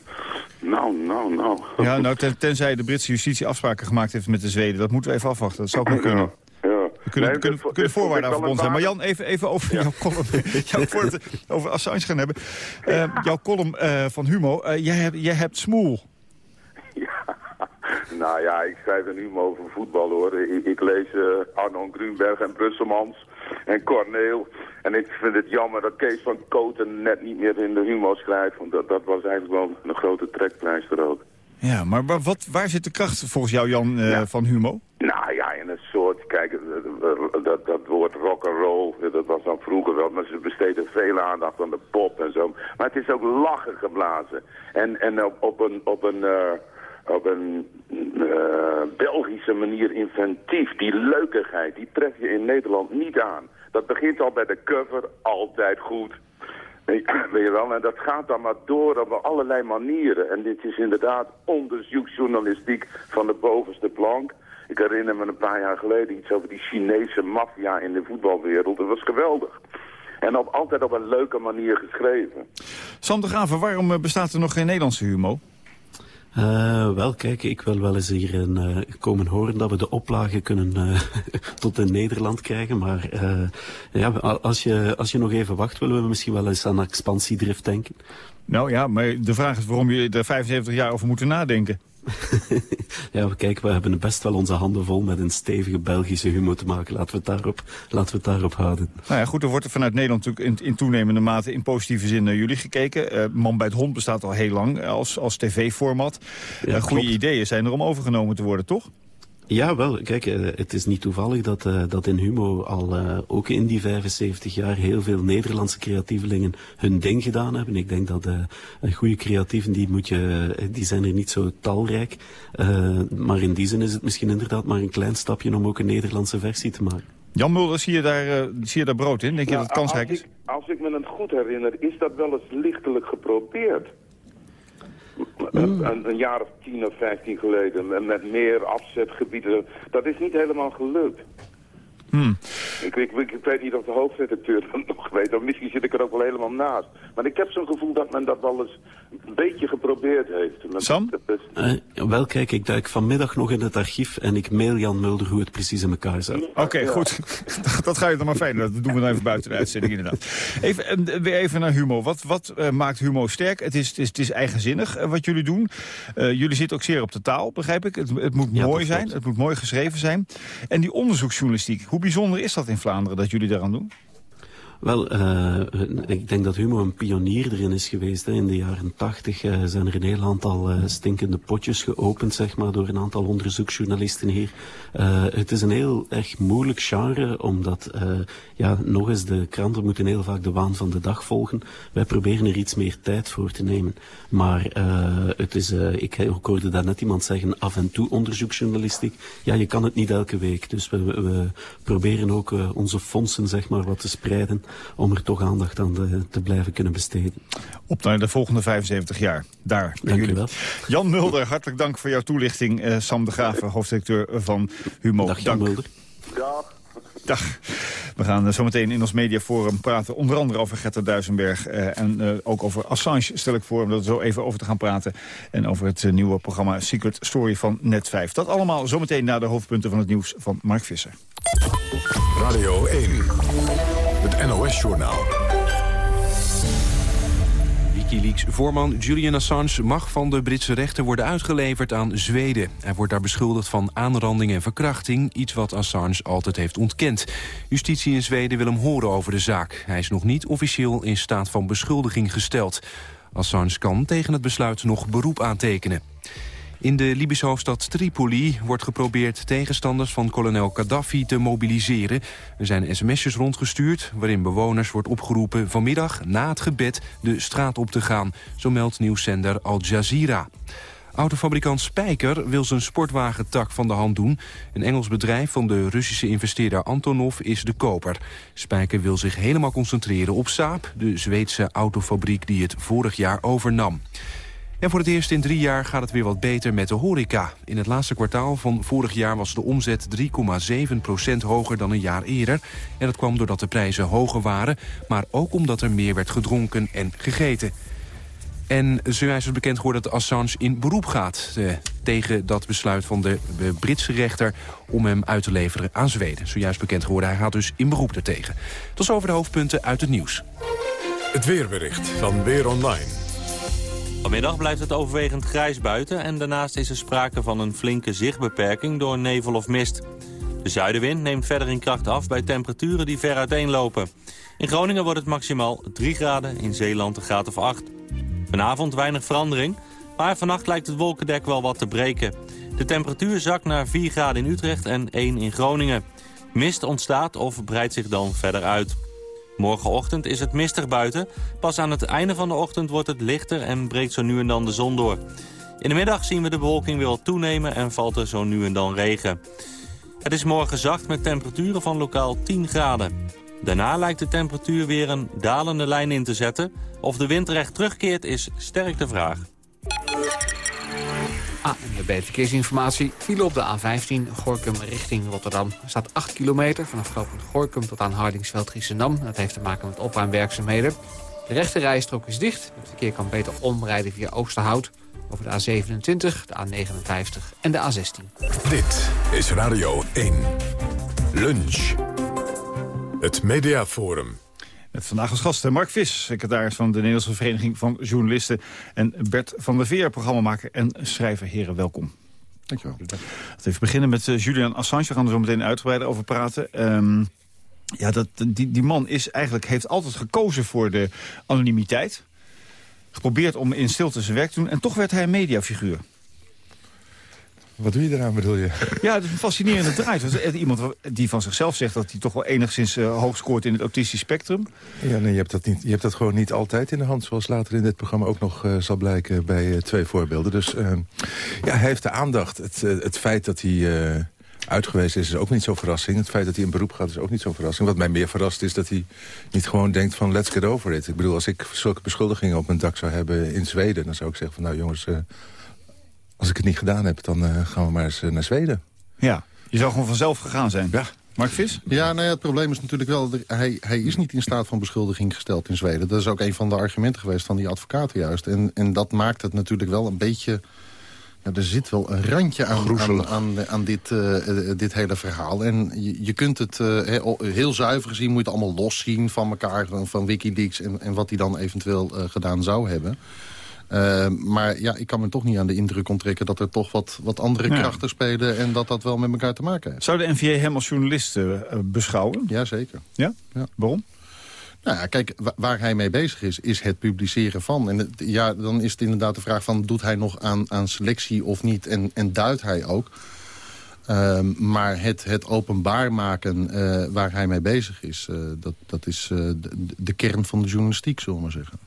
Nou, nou, nou. Ja, nou, ten, tenzij de Britse justitie afspraken gemaakt heeft met de Zweden. Dat moeten we even afwachten. Dat zou ook kunnen. Ja. We kunnen, nee, kunnen, kunnen voorwaarden aan verbonden zijn. Maar Jan, even, even over ja. jouw column. jouw over Assange gaan hebben. Uh, jouw column uh, van Humo. Uh, jij, hebt, jij hebt smoel. Ja, nou ja, ik schrijf een Humo over voetbal hoor. Ik, ik lees Arno Grunberg en Brusselmans en Corneel. En ik vind het jammer dat Kees van Koten net niet meer in de Humo schrijft. Want dat, dat was eigenlijk wel een grote trekpleister ook. Ja, maar wat, waar zit de kracht volgens jou, Jan, uh, van Humo? Nou ja, in een soort, kijk, dat, dat woord rock and roll, dat was dan vroeger wel, maar ze besteden veel aandacht aan de pop en zo. Maar het is ook lachen geblazen. En, en op, op een, op een, uh, op een uh, Belgische manier inventief. Die leukigheid, die tref je in Nederland niet aan. Dat begint al bij de cover, altijd goed. Weet je wel, en dat gaat dan maar door op allerlei manieren. En dit is inderdaad onderzoeksjournalistiek van de bovenste plank. Ik herinner me een paar jaar geleden iets over die Chinese maffia in de voetbalwereld. Dat was geweldig. En op, altijd op een leuke manier geschreven. Sander Graven, waarom eh, bestaat er nog geen Nederlandse humor? Uh, wel, kijk, ik wil wel eens hier een, uh, komen horen dat we de oplage kunnen uh, tot in Nederland krijgen. Maar ja, als je, als je nog even wacht, willen we misschien wel eens aan expansiedrift denken. Nou ja, maar de vraag is waarom je er 75 jaar over moeten nadenken. ja, kijk, we hebben best wel onze handen vol met een stevige Belgische humor te maken. Laten we het daarop, laten we het daarop houden. Nou ja, goed, er wordt er vanuit Nederland natuurlijk in, in toenemende mate in positieve zin naar jullie gekeken. Uh, Man bij het Hond bestaat al heel lang als, als tv-format. Ja, uh, goede ideeën zijn er om overgenomen te worden, toch? Ja, wel. Kijk, uh, het is niet toevallig dat, uh, dat in Humo al uh, ook in die 75 jaar heel veel Nederlandse creatievelingen hun ding gedaan hebben. Ik denk dat een goede creatieven, die, moet je, die zijn er niet zo talrijk. maar in die zin is het misschien inderdaad maar een klein stapje om ook een Nederlandse versie te maken. Jan Mulder, zie je daar, zie je daar brood in? Denk je Nou, dat het kansrijk als is? Ik, als ik me het goed herinner, is dat wel eens lichtelijk geprobeerd. Een, een, een jaar of tien of vijftien geleden, met- meer afzetgebieden. Dat is niet helemaal gelukt. Hmm. Ik, ik, weet niet of de hoofdredacteur dat nog weet, of misschien zit ik er ook wel helemaal naast. Maar ik heb zo'n gevoel dat men dat wel eens een beetje geprobeerd heeft. Sam? dat Eh, wel, kijk, ik duik vanmiddag nog in het archief en ik mail Jan Mulder hoe het precies in elkaar zat. Oké, goed. dat ga je dan maar fijn. Dat doen we dan even buiten de uitzending inderdaad. Even, eh, weer even naar Humo. Wat, wat eh, maakt Humo sterk? Het is, het is, het is eigenzinnig wat jullie doen. Eh, jullie zitten ook zeer op de taal, begrijp ik. Het, het moet Ja, mooi zijn, het moet mooi geschreven zijn. En die onderzoeksjournalistiek, hoe bijzonder is dat in Vlaanderen dat jullie daaraan doen? Wel, eh, ik denk dat Humo een pionier erin is geweest. Hè. In de jaren tachtig eh, zijn er een heel aantal eh, stinkende potjes geopend, zeg maar, door een aantal onderzoeksjournalisten hier. Het is een heel erg moeilijk genre, omdat, ja, nog eens, de kranten moeten heel vaak de waan van de dag volgen. Wij proberen er iets meer tijd voor te nemen. Maar het is, ik, ik hoorde daar net iemand zeggen, af en toe onderzoeksjournalistiek. Ja, je kan het niet elke week. Dus we, we- proberen ook onze fondsen, zeg maar, wat te spreiden om er toch aandacht aan te, te blijven kunnen besteden. Op naar de volgende 75 jaar. Daar. Dank u jullie. wel. Jan Mulder, hartelijk dank voor jouw toelichting. Eh, Sam de Graven, hoofddirecteur van Humo. Dag Jan dank. Mulder. Dag. We gaan eh, zometeen in ons mediaforum praten. Onder andere over Greta Duisenberg. eh, en eh, ook over Assange stel ik voor om er zo even over te gaan praten. En over het nieuwe programma Secret Story van Net5. Dat allemaal zometeen na de hoofdpunten van het nieuws van Mark Visser. Radio 1. NOS-journaal. Wikileaks-voorman Julian Assange mag van de Britse rechter worden uitgeleverd aan Zweden. Hij wordt daar beschuldigd van aanranding en verkrachting, iets wat Assange altijd heeft ontkend. Justitie in Zweden wil hem horen over de zaak. Hij is nog niet officieel in staat van beschuldiging gesteld. Assange kan tegen het besluit nog beroep aantekenen. In de Libische hoofdstad Tripoli wordt geprobeerd tegenstanders van kolonel Gaddafi te mobiliseren. Er zijn sms'jes rondgestuurd waarin bewoners wordt opgeroepen vanmiddag na het gebed de straat op te gaan. Zo meldt nieuwszender Al Jazeera. Autofabrikant Spijker wil zijn sportwagentak van de hand doen. Een Engels bedrijf van de Russische investeerder Antonov is de koper. Spijker wil zich helemaal concentreren op Saab, de Zweedse autofabriek die het vorig jaar overnam. En voor het eerst in drie jaar gaat het weer wat beter met de horeca. In het laatste kwartaal van vorig jaar was de omzet 3,7% hoger dan een jaar eerder. En dat kwam doordat de prijzen hoger waren, maar ook omdat er meer werd gedronken en gegeten. En zojuist is bekend geworden dat Assange in beroep gaat... eh, tegen dat besluit van de Britse rechter om hem uit te leveren aan Zweden. Zojuist bekend geworden, hij gaat dus in beroep ertegen. Tot zover de hoofdpunten uit het nieuws. Het weerbericht van Weer Online. Vanmiddag blijft het overwegend grijs buiten... en daarnaast is er sprake van een flinke zichtbeperking door nevel of mist. De zuidenwind neemt verder in kracht af bij temperaturen die ver uiteenlopen. In Groningen wordt het maximaal 3 graden, in Zeeland een graad of 8. Vanavond weinig verandering, maar vannacht lijkt het wolkendek wel wat te breken. De temperatuur zakt naar 4 graden in Utrecht en 1 in Groningen. Mist ontstaat of breidt zich dan verder uit. Morgenochtend is het mistig buiten. Pas aan het einde van de ochtend wordt het lichter en breekt zo nu en dan de zon door. In de middag zien we de bewolking weer toenemen en valt er zo nu en dan regen. Het is morgen zacht met temperaturen van lokaal 10 graden. Daarna lijkt de temperatuur weer een dalende lijn in te zetten. Of de wind recht terugkeert is sterk de vraag. Ah, en de verkeersinformatie. File op de A15 Gorkum richting Rotterdam. Er staat 8 kilometer vanaf knooppunt Gorkum tot aan Hardingsveld-Giessendam. Dat heeft te maken met opruimwerkzaamheden. De rechte rijstrook is dicht. Het verkeer kan beter omrijden via Oosterhout... over de A27, de A59 en de A16. Dit is Radio 1. Lunch. Het Mediaforum. Met vandaag als gasten Mark Vis, secretaris van de Nederlandse Vereniging van Journalisten... en Bert van der Veer, programmamaker en schrijver. Heren, welkom. Dankjewel. Laten we even beginnen met eh, Julian Assange. We gaan er zo meteen uitgebreider over praten. Ehm, ja, dat, die, die man is eigenlijk, heeft altijd gekozen voor de anonimiteit. Geprobeerd om in stilte zijn werk te doen. En toch werd hij een mediafiguur. Wat doe je eraan, bedoel je? Ja, het is een fascinerende draai. Iemand die van zichzelf zegt dat hij toch wel enigszins uh, hoog scoort in het autistisch spectrum. Ja, nee, je hebt, dat niet, je hebt dat gewoon niet altijd in de hand. Zoals later in dit programma ook nog uh, zal blijken bij uh, twee voorbeelden. Dus ja, hij heeft de aandacht. Het, het feit dat hij uitgewezen is, is ook niet zo verrassing. Het feit dat hij in beroep gaat is ook niet zo verrassing. Wat mij meer verrast is dat hij niet gewoon denkt van let's get over it. Ik bedoel, als ik zulke beschuldigingen op mijn dak zou hebben in Zweden... dan zou ik zeggen van nou jongens, uh, als ik het niet gedaan heb... dan uh, gaan we maar eens uh, naar Zweden. Ja, je zou gewoon vanzelf gegaan zijn. Ja. Mark Vis? Ja, nou ja, het probleem is natuurlijk wel... Hij, hij is niet in staat van beschuldiging gesteld in Zweden. Dat is ook een van de argumenten geweest van die advocaten juist. En, en dat maakt het natuurlijk wel een beetje er zit wel een randje aan, aan, aan, aan dit, uh, dit hele verhaal. En je, je kunt het uh, heel zuiver gezien, moet je het allemaal los zien van elkaar... van, van Wikileaks en, en wat hij dan eventueel gedaan zou hebben. Maar ja, ik kan me toch niet aan de indruk onttrekken... dat er toch wat, wat andere krachten spelen en dat dat wel met elkaar te maken heeft. Zou de NVA hem als journalist beschouwen? Jazeker. Ja? ja? Waarom? Nou ja, kijk, waar hij mee bezig is, is het publiceren van. En ja, dan is het inderdaad de vraag van... doet hij nog aan, aan selectie of niet? En, en duidt hij ook? Um, maar het, het openbaar maken uh, waar hij mee bezig is... Uh, dat, dat is de, de, kern van de journalistiek, zullen we maar zeggen.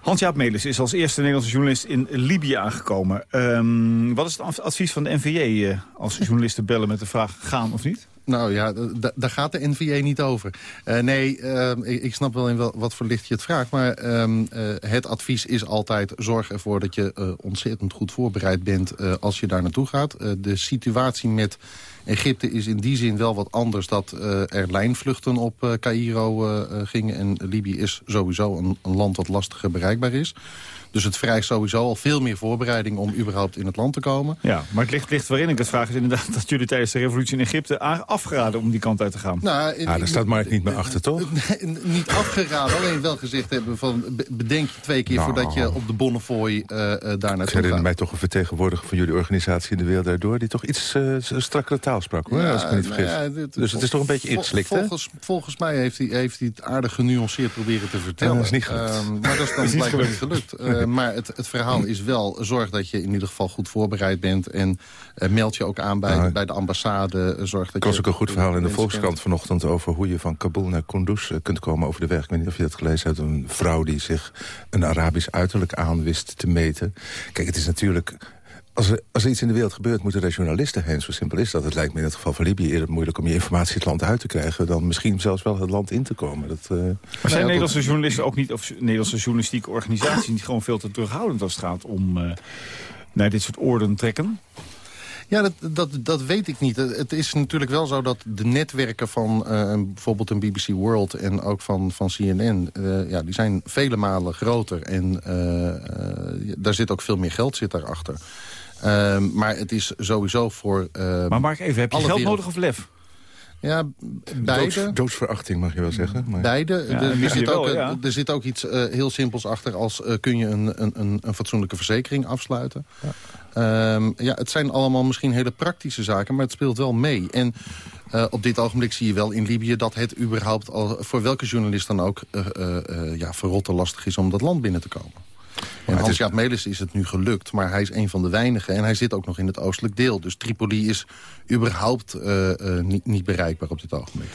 Hans-Jaap Melis is als eerste Nederlandse journalist in Libië aangekomen. Um, wat is het advies van de NVJ als journalisten bellen met de vraag gaan of niet? Nou ja, daar gaat de NVA niet over. Uh, nee, uh, ik, snap wel in wel, wat voor licht je het vraagt. Maar uh, het advies is altijd zorg ervoor dat je ontzettend goed voorbereid bent als je daar naartoe gaat. de situatie met Egypte is in die zin wel wat anders dat er lijnvluchten op Cairo gingen. En Libië is sowieso een, een land wat lastiger bereikbaar is. Dus het vereist sowieso al veel meer voorbereiding om überhaupt in het land te komen. Ja, maar het ligt, ligt waarin ik het vraag is inderdaad dat jullie tijdens de revolutie in Egypte afgeraden om die kant uit te gaan. Nou, in, ah, daar staat Mark niet meer achter, toch? niet afgeraden, alleen wel gezegd hebben van bedenk je twee keer nou. voordat je op de Bonnefoy uh, daar naartoe gaat. Ik herinner mij toch een vertegenwoordiger van jullie organisatie in de wereld daardoor die toch iets uh, strakkere taal sprak, hoor, ja, als ik me niet vergis. Nou ja, dus het is toch een beetje ingeslikt, volgens, hè? Volgens mij heeft hij, heeft hij het aardig genuanceerd proberen te vertellen. dat is niet gelukt. Uh, maar dat is dan blijkbaar niet gelukt. Uh, maar het, het verhaal is wel, zorg dat je in ieder geval goed voorbereid bent. En uh, meld je ook aan bij, nou, bij de ambassade. Uh, zorg dat ik was ook een goed verhaal in de Volkskrant vanochtend... over hoe je van Kabul naar Kunduz kunt komen over de weg. Ik weet niet of je dat gelezen hebt. Een vrouw die zich een Arabisch uiterlijk aan wist te meten. Kijk, het is natuurlijk als er, iets in de wereld gebeurt, moeten er journalisten heen. Zo simpel is dat. Het lijkt me in het geval van Libië eerder moeilijk om je informatie het land uit te krijgen... dan misschien zelfs wel het land in te komen. Dat, uh... Maar zijn Nederlandse journalisten ook niet, of Nederlandse journalistieke organisaties... niet gewoon veel te terughoudend als het gaat om uh, naar dit soort oorden trekken? Ja, dat, dat, dat weet ik niet. Het is natuurlijk wel zo dat de netwerken van uh, bijvoorbeeld een BBC World... en ook van, van CNN, uh, ja, die zijn vele malen groter. En uh, daar zit ook veel meer geld zit daarachter. Uh, maar het is sowieso voor... Uh, maar Mark, even, heb je geld nodig of lef? Ja, beide. Doods, doodsverachting mag je wel zeggen. Maar... Beide. Ja, er, er, zit ook, wel, ja. er, zit ook, iets uh, heel simpels achter als uh, kun je een, een, een fatsoenlijke verzekering afsluiten. Ja. Um, ja, het zijn allemaal misschien hele praktische zaken, maar het speelt wel mee. En uh, op dit ogenblik zie je wel in Libië dat het überhaupt al, voor welke journalist dan ook ja, verrotte lastig is om dat land binnen te komen. En Hans-Jaap Melis is het nu gelukt, maar hij is een van de weinigen. En hij zit ook nog in het oostelijk deel. Dus Tripoli is überhaupt uh, uh, niet, niet bereikbaar op dit ogenblik.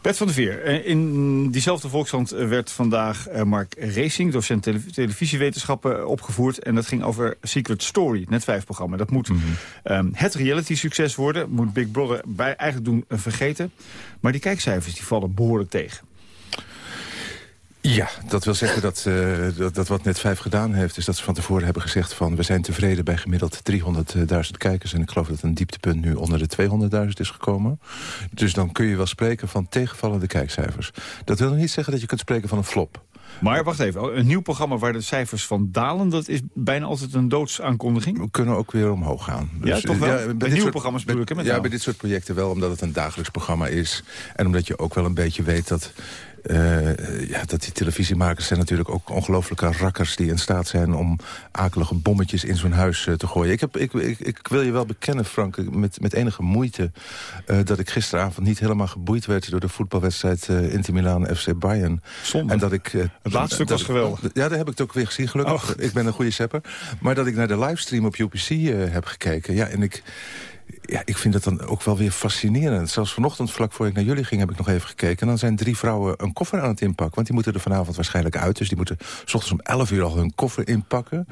Bert van der Veer, eh, in diezelfde Volkskrant werd vandaag Mark Racing, docent televisiewetenschappen, opgevoerd. En dat ging over Secret Story, net vijf programma. Dat moet mm -hmm. um, het reality succes worden, moet Big Brother bij eigenlijk doen vergeten. Maar die kijkcijfers die vallen behoorlijk tegen. Ja, dat wil zeggen dat, uh, dat, dat, wat Net 5 gedaan heeft... is dat ze van tevoren hebben gezegd van... we zijn tevreden bij gemiddeld 300.000 kijkers. En ik geloof dat een dieptepunt nu onder de 200.000 is gekomen. Dus dan kun je wel spreken van tegenvallende kijkcijfers. Dat wil nog niet zeggen dat je kunt spreken van een flop. Maar wacht even, een nieuw programma waar de cijfers van dalen... dat is bijna altijd een doodsaankondiging? We kunnen ook weer omhoog gaan. Dus, ja, toch wel? Ja, bij, nieuwe programma's bedoel ik, Ja, bij dit soort projecten wel, omdat het een dagelijks programma is. En omdat je ook wel een beetje weet dat eh, ja, dat die televisiemakers zijn natuurlijk ook ongelofelijke rakkers... die in staat zijn om akelige bommetjes in zo'n huis te gooien. Ik, heb, ik, ik, ik, wil je wel bekennen, Frank, met, met enige moeite... dat ik gisteravond niet helemaal geboeid werd door de voetbalwedstrijd Inter Milan FC Bayern. Zonde. En dat ik, het laatste stuk was geweldig. Ja, daar heb ik het ook weer gezien, gelukkig. Ik ben een goede sepper. Maar dat ik naar de livestream op UPC heb gekeken. Ja, en ik ja, ik vind het dan ook wel weer fascinerend. Zelfs vanochtend, vlak voor ik naar jullie ging, heb ik nog even gekeken. En dan zijn drie vrouwen een koffer aan het inpakken. Want die moeten er vanavond waarschijnlijk uit. Dus die moeten s ochtends om 11 uur al hun koffer inpakken.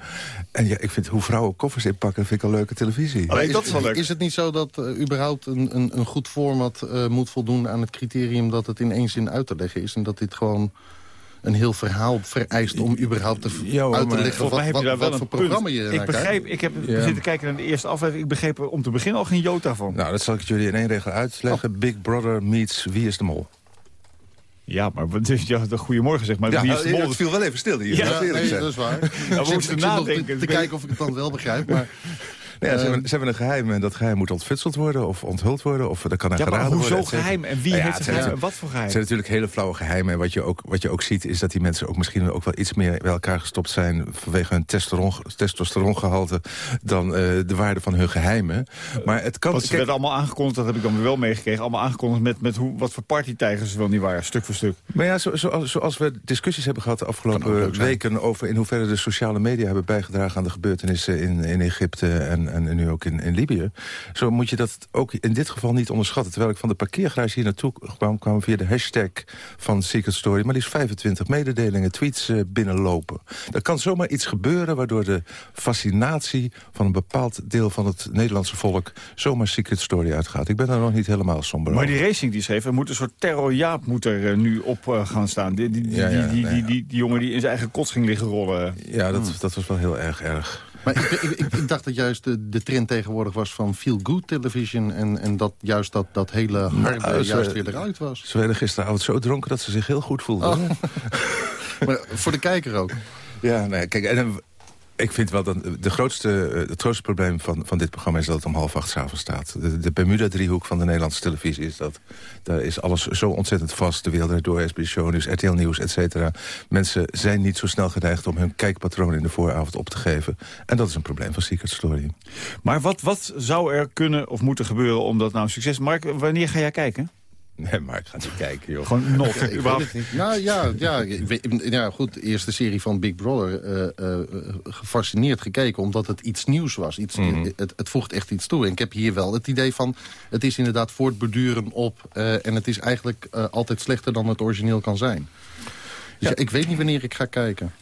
En ja, ik vind hoe vrouwen koffers inpakken, vind ik een leuke televisie. is, dat is, leuk. is het niet zo dat uh, überhaupt een, een, een goed format uh, moet voldoen aan het criterium... dat het in één zin uit te leggen is? En dat dit gewoon een heel verhaal vereist om überhaupt te, ja, uit te leggen wat, wat, wat, wat voor programma je Ik begreep, ik heb ja. zitten kijken naar de eerste aflevering. Ik begreep er om te beginnen al geen jota van. Nou, dat zal ik jullie in één regel uitleggen. Oh. Big Brother meets Wie is de Mol? Ja, maar het is ja, goedemorgen zeg maar. Ja, wie is de mol? het viel wel even stil hier. Ja, nee, dat is waar. We moeten nadenken. Te, te kijken of ik het dan wel begrijp, maar... Nee, ja, ze, hebben, ze, hebben, een geheim en dat geheim moet ontfutseld worden of onthuld worden. Of dat kan er ja, geraden worden. hoezo geheim? En wie heeft het geheim? wat voor geheim? Het zijn natuurlijk hele flauwe geheimen. En wat je, ook, wat je ook ziet is dat die mensen ook misschien ook wel iets meer bij elkaar gestopt zijn... vanwege hun testosteron, testosterongehalte dan uh, de waarde van hun geheimen. Maar het kan... Want ze werden allemaal aangekondigd, dat heb ik dan wel meegekregen... allemaal aangekondigd met, met hoe, wat voor partytijgers ze wel niet waren, stuk voor stuk. Maar ja, zo, zoals, zoals we discussies hebben gehad de afgelopen weken... over in hoeverre de sociale media hebben bijgedragen aan de gebeurtenissen in, in Egypte... en, en nu ook in in Libië. Zo moet je dat ook in dit geval niet onderschatten. Terwijl ik van de parkeergarage hier naartoe kwam... kwam via de hashtag van Secret Story... maar liefst 25 mededelingen, tweets uh, binnenlopen. Er kan zomaar iets gebeuren waardoor de fascinatie... van een bepaald deel van het Nederlandse volk... zomaar Secret Story uitgaat. Ik ben daar nog niet helemaal somber Maar die racing die schreef, er moet een soort terrorjaap moet er uh, nu op uh, gaan staan. Die, die, ja, die, die, die, die, jongen die in zijn eigen kots ging liggen rollen. Ja, dat, dat was wel heel erg erg. Maar ik, ik, ik, dacht dat juist de, de trend tegenwoordig was van feel-good television... en, en dat juist dat, dat hele harde nou, juist weer eruit was. Ze werden gisteravond zo dronken dat ze zich heel goed voelden. Oh. maar voor de kijker ook. Ja, nee, kijk, en ik vind wel dat de grootste, eh, het grootste probleem van, van dit programma... is dat het om half acht s'avonds staat. De, Bermuda-driehoek van de Nederlandse televisie is dat. Daar is alles zo ontzettend vast. De Wereld door, SBS Show RTL Nieuws, et cetera. Mensen zijn niet zo snel geneigd om hun kijkpatroon in de vooravond op te geven. En dat is een probleem van Secret Story. Maar wat, wat zou er kunnen of moeten gebeuren om dat nou succes... Mark, wanneer ga jij kijken? Nee, maar ik ga niet kijken, joh. Gewoon nog. Nou ja, ja, ja, goed. De eerste serie van Big Brother. Uh, uh, gefascineerd gekeken, omdat het iets nieuws was. Iets, mm -hmm. het, het voegt echt iets toe. En ik heb hier wel het idee van... het is inderdaad voortborduren op... Uh, en het is eigenlijk altijd slechter dan het origineel kan zijn. Dus ja. ik weet niet wanneer ik ga kijken.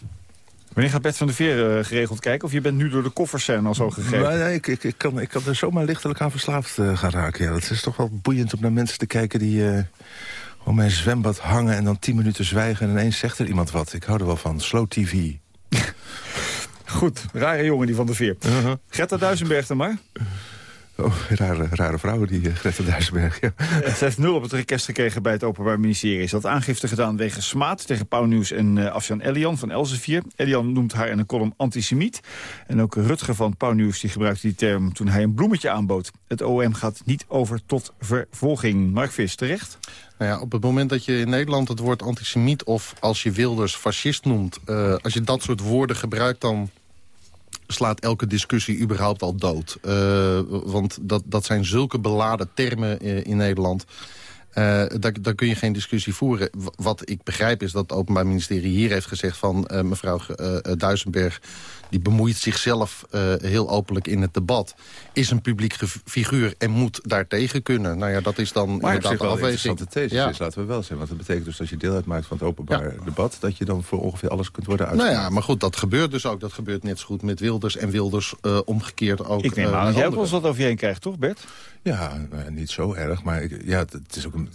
Wanneer gaat Bert van der Veer uh, geregeld kijken? Of je bent nu door de koffers zijn al zo gegeven? Maar, nee, ik, ik, ik, kan, ik kan er zomaar lichtelijk aan verslaafd uh, gaan raken. Ja, het is toch wel boeiend om naar mensen te kijken die... Uh, om mijn zwembad hangen en dan tien minuten zwijgen... en ineens zegt er iemand wat. Ik hou er wel van. Slow TV. Goed, rare jongen die van der Veer. Uh -huh. Greta Duisenberg dan maar. Oh, rare, rare vrouwen, die uh, Greta Duisenberg. Ja. Ze heeft nul op het request gekregen bij het Openbaar Ministerie. Ze had aangifte gedaan wegens smaad tegen Pauw Nieuws en uh, Afjan Elian van Elsevier. Elian noemt haar in een column antisemiet. En ook Rutger van Pauw Nieuws die gebruikte die term toen hij een bloemetje aanbood. Het OM gaat niet over tot vervolging. Mark Vis, terecht? Nou ja, op het moment dat je in Nederland het woord antisemiet... of als je Wilders fascist noemt... Uh, als je dat soort woorden gebruikt... dan slaat elke discussie überhaupt al dood. Uh, want dat, dat zijn zulke beladen termen uh, in Nederland... Uh, daar, daar kun je geen discussie voeren. Wat ik begrijp is dat het Openbaar Ministerie hier heeft gezegd van... mevrouw Duisenberg die bemoeit zichzelf uh, heel openlijk in het debat... is een publiek figuur en moet daartegen kunnen. Nou ja, dat is dan maar inderdaad wel interessante these ja. is, laten we wel zijn. Want dat betekent dus dat je deel uitmaakt van het openbaar ja. debat... dat je dan voor ongeveer alles kunt worden uitgesproken. Nou ja, maar goed, dat gebeurt dus ook. Dat gebeurt net zo goed met Wilders en Wilders uh, omgekeerd ook. Ik neem aan dat jij ook wel eens wat over je heen krijgt, toch Bert? Ja, niet zo erg, maar ik, ja, het is ook een...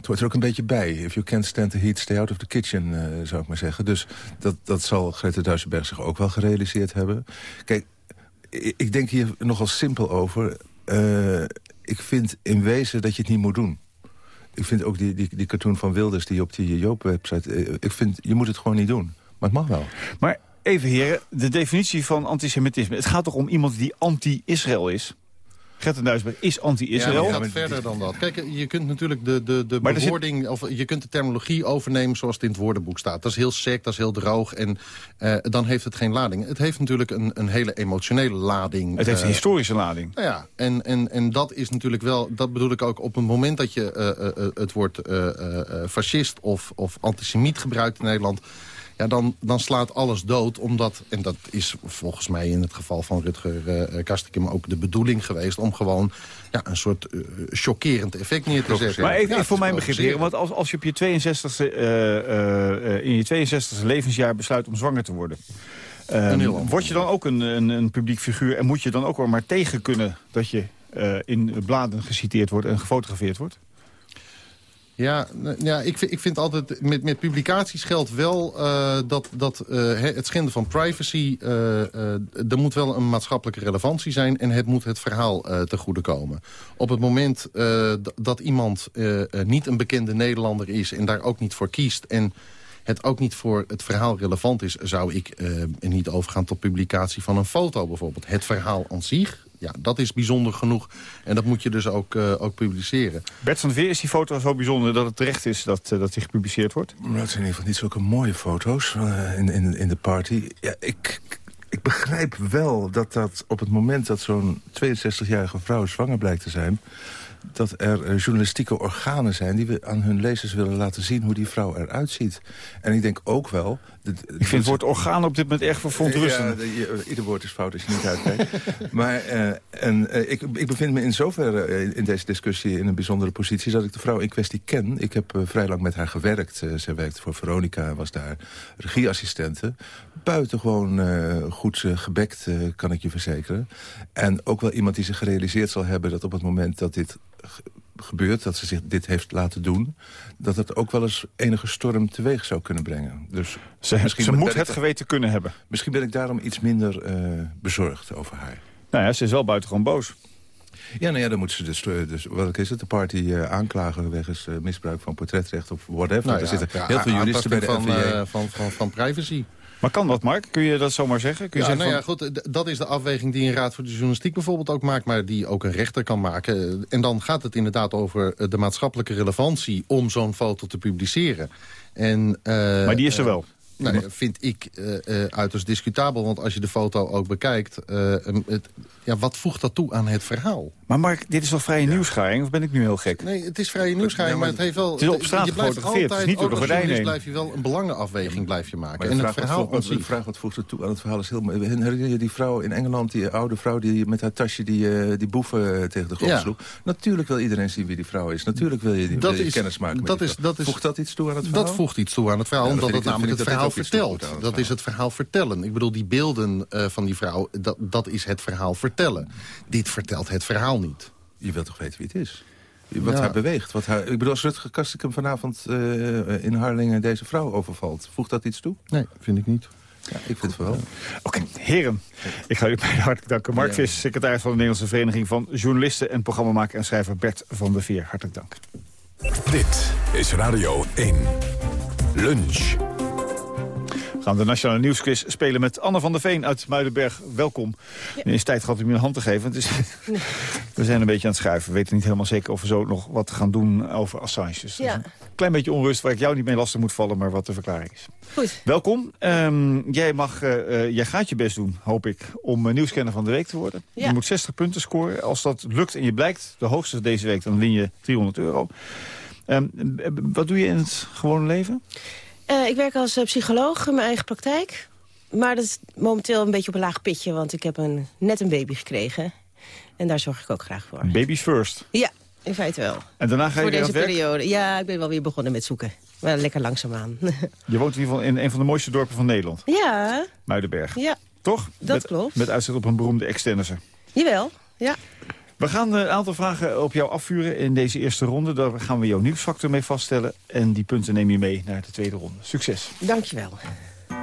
Het hoort er ook een beetje bij. If you can't stand the heat, stay out of the kitchen, uh, zou ik maar zeggen. Dus dat, dat zal Greta Duisenberg zich ook wel gerealiseerd hebben. Kijk, ik, denk hier nogal simpel over. Uh, ik vind in wezen dat je het niet moet doen. Ik vind ook die, die, die cartoon van Wilders die op die Joop-website... Uh, ik vind, je moet het gewoon niet doen. Maar het mag wel. Maar even heren, de definitie van antisemitisme. Het gaat toch om iemand die anti-Israël is? Gerten Duisberg is anti-Israël. Ja, gaat verder dan dat. Kijk, je kunt natuurlijk de, de, de Maar zit- bewoording... of je kunt de terminologie overnemen zoals het in het woordenboek staat. Dat is heel sec, dat is heel droog. En eh, dan heeft het geen lading. Het heeft natuurlijk een, een hele emotionele lading. Het heeft een eh, historische lading. Nou ja, en, en, en dat is natuurlijk wel... dat bedoel ik ook op het moment dat je eh, het woord fascist of, of antisemiet gebruikt in Nederland... Ja, dan, dan slaat alles dood, omdat... en dat is volgens mij in het geval van Rutger eh Kastikum ook de bedoeling geweest... om gewoon ja, een soort eh, chockerend effect neer te zetten. Maar even, Ja, even voor mijn begrip, want als, als je op je 62e, eh, eh, eh, in je 62e levensjaar besluit om zwanger te worden... eh, ander word je dan ook een, een, een publiek figuur en moet je dan ook wel maar tegen kunnen... dat je in bladen geciteerd wordt en gefotografeerd wordt? Ja, n- ja ik, ik vind altijd, met, met publicaties geldt wel eh, dat, dat eh, het schenden van privacy, eh, er moet wel een maatschappelijke relevantie zijn en het moet het verhaal te goede komen. Op het moment dat iemand niet een bekende Nederlander is en daar ook niet voor kiest en het ook niet voor het verhaal relevant is... zou ik niet overgaan tot publicatie van een foto bijvoorbeeld. Het verhaal aan zich, ja, dat is bijzonder genoeg. En dat moet je dus ook, eh, ook publiceren. Bert van Veer, is die foto zo bijzonder dat het terecht is dat, eh, dat die gepubliceerd wordt? Maar het zijn in ieder geval niet zulke mooie foto's eh, in, in, in de party. Ja, ik, ik begrijp wel dat dat op het moment dat zo'n 62-jarige vrouw zwanger blijkt te zijn... dat er journalistieke organen zijn die we aan hun lezers willen laten zien... hoe die vrouw eruit ziet. En ik denk ook wel... Ik vind het woord orgaan op dit moment echt verontrustend. Ja, ieder woord is fout als je niet uitkijkt. maar eh, en, eh, ik, ik bevind me in zoverre eh, in deze discussie in een bijzondere positie... dat ik de vrouw in kwestie ken. Ik heb vrij lang met haar gewerkt. Zij werkte voor Veronica en was daar regieassistente. Buitengewoon goed gebekt, kan ik je verzekeren. En ook wel iemand die zich gerealiseerd zal hebben... dat op het moment dat dit gebeurt, dat ze zich dit heeft laten doen... dat het ook wel eens enige storm teweeg zou kunnen brengen. Dus Ze, misschien ze moet het geweten kunnen hebben. Misschien ben ik daarom iets minder eh, bezorgd over haar. Nou ja, ze is wel buitengewoon boos. Ja, nou ja, dan moet ze dus, eh, dus wat is het, de party eh, aanklagen wegens misbruik van portretrecht of whatever. Nou er zitten ja, heel veel juristen bij de van, van, van, van privacy. Maar kan dat, Mark? Kun je dat zomaar zeggen? Kun je Ja, zeggen nou van- ja, goed, dat is de afweging die een Raad voor de Journalistiek bijvoorbeeld ook maakt... maar die ook een rechter kan maken. En dan gaat het inderdaad over eh, de maatschappelijke relevantie... om zo'n foto te publiceren. En, eh, Maar die is er eh, wel. Nou, ja, vind ik eh, eh, uiterst discutabel, want als je de foto ook bekijkt... eh, het, ja, wat voegt dat toe aan het verhaal? Maar Mark, dit is toch vrije nieuwsgaring? Of ben ik nu heel gek? Nee, het is vrije nieuwsgaring, maar het heeft wel... Het is op straat je blijft gefotografeerd, het is altijd, niet door de gordijnen heen. blijf je wel een belangenafweging blijf je maken. Maar en de het vraag, verhaal wat, de vraag wat voegt het toe aan het verhaal is heel mooi. Herinner je die vrouw in Engeland, die oude vrouw... die met haar tasje die, die boeven tegen de grond Ja. sloeg? Natuurlijk wil iedereen zien wie die vrouw is. Natuurlijk wil je, die, Dat wil je is- kennis maken met dat die is- dat is- Voegt dat iets toe aan het verhaal? Dat voegt iets toe aan het verhaal, Ja, omdat het namelijk het ik verhaal vertelt. Dat is het verhaal vertellen. Ik bedoel, die beelden eh, van die vrouw, dat, dat is het verhaal vertellen. Dit vertelt het verhaal niet. Je wilt toch weten wie het is? Wat Ja. haar beweegt. Wat haar, ik bedoel, als Rutger Kastikum vanavond eh, in Harlingen deze vrouw overvalt... voegt dat iets toe? Nee, vind ik niet. Ja, ik vind het wel. Oké, heren. Ik ga u beiden hartelijk danken. Mark Ja. Vis, secretaris van de Nederlandse Vereniging van Journalisten... en programmamaker en schrijver Bert van der Veer. Hartelijk dank. Dit is Radio 1. Lunch. We gaan de Nationale Nieuwsquiz spelen met Anne van der Veen uit Muidenberg. Welkom. Nu is tijd gehad om je een hand te geven. Is, we zijn een beetje aan het schuiven. We weten niet helemaal zeker of we zo nog wat gaan doen over Assange. Dus Ja. een klein beetje onrust waar ik jou niet mee lastig moet vallen... maar wat de verklaring is. Goed. Welkom. Ehm, jij, mag, eh, eh, jij gaat je best doen, hoop ik, om uh, nieuwskenner van de week te worden. Ja. Je moet 60 punten scoren. Als dat lukt en je blijkt de hoogste deze week, dan win je 300 euro. Ehm, eh, wat doe je in het gewone leven? Eh, ik werk als eh, psycholoog in mijn eigen praktijk. Maar dat is momenteel een beetje op een laag pitje, want ik heb een, net een baby gekregen. En daar zorg ik ook graag voor. Baby's first. Ja, in feite wel. En daarna ga je voor weer deze werk? periode. Ja, ik ben wel weer begonnen met zoeken. Maar lekker langzaamaan. Je woont in ieder geval in een van de mooiste dorpen van Nederland. ja, Muidenberg. ja, Toch? dat met, klopt. Met uitzicht op een beroemde extennissen. Jawel, ja. We gaan eh, een aantal vragen op jou afvuren in deze eerste ronde. Daar gaan we jouw nieuwsfactor mee vaststellen. En die punten neem je mee naar de tweede ronde. Succes. Dankjewel.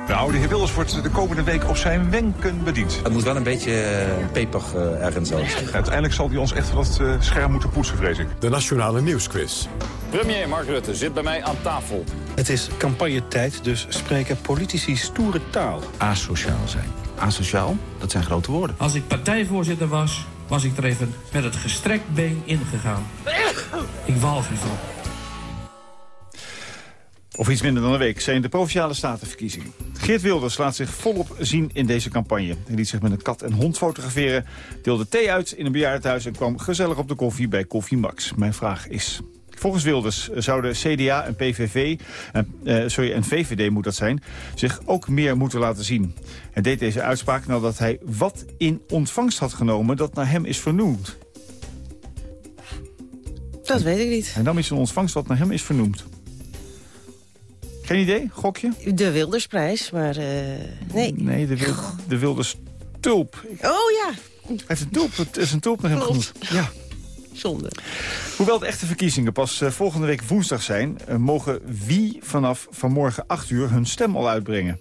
Nou, de heer Wilders wordt de komende week op zijn wenken bediend. Het moet wel een beetje uh, peper uh, ergens zijn. Uiteindelijk zal hij ons echt uh, scherm moeten poetsen, vrees ik. De Nationale Nieuwsquiz. Premier Mark Rutte zit bij mij aan tafel. Het is campagnetijd, dus spreken politici stoere taal. Asociaal zijn. Asociaal, dat zijn grote woorden. Als ik partijvoorzitter was, was ik er even met het gestrekt been ingegaan. Ik walg ervan. Of iets minder dan een week zijn de Provinciale Statenverkiezingen. Geert Wilders laat zich volop zien in deze campagne. Hij liet zich met een kat en hond fotograferen, deelde thee uit in een bejaardenhuis... en kwam gezellig op de koffie bij Koffie Max. Mijn vraag is, Volgens Wilders zouden CDA en PVV, en, uh, sorry, en VVD moet dat zijn, zich ook meer moeten laten zien. Hij deed deze uitspraak nadat hij wat in ontvangst had genomen dat naar hem is vernoemd. Dat weet ik niet. En dan is een ontvangst wat naar hem is vernoemd. Geen idee? Gokje? De Wildersprijs, maar uh, nee. Nee, de, wil, de Wilders tulp. Oh ja. Hij heeft een tulp, het is een tulp naar hem genoemd. Ja. Zonde. Hoewel de echte verkiezingen pas uh, volgende week woensdag zijn... Uh, mogen wie vanaf vanmorgen 8 uur hun stem al uitbrengen?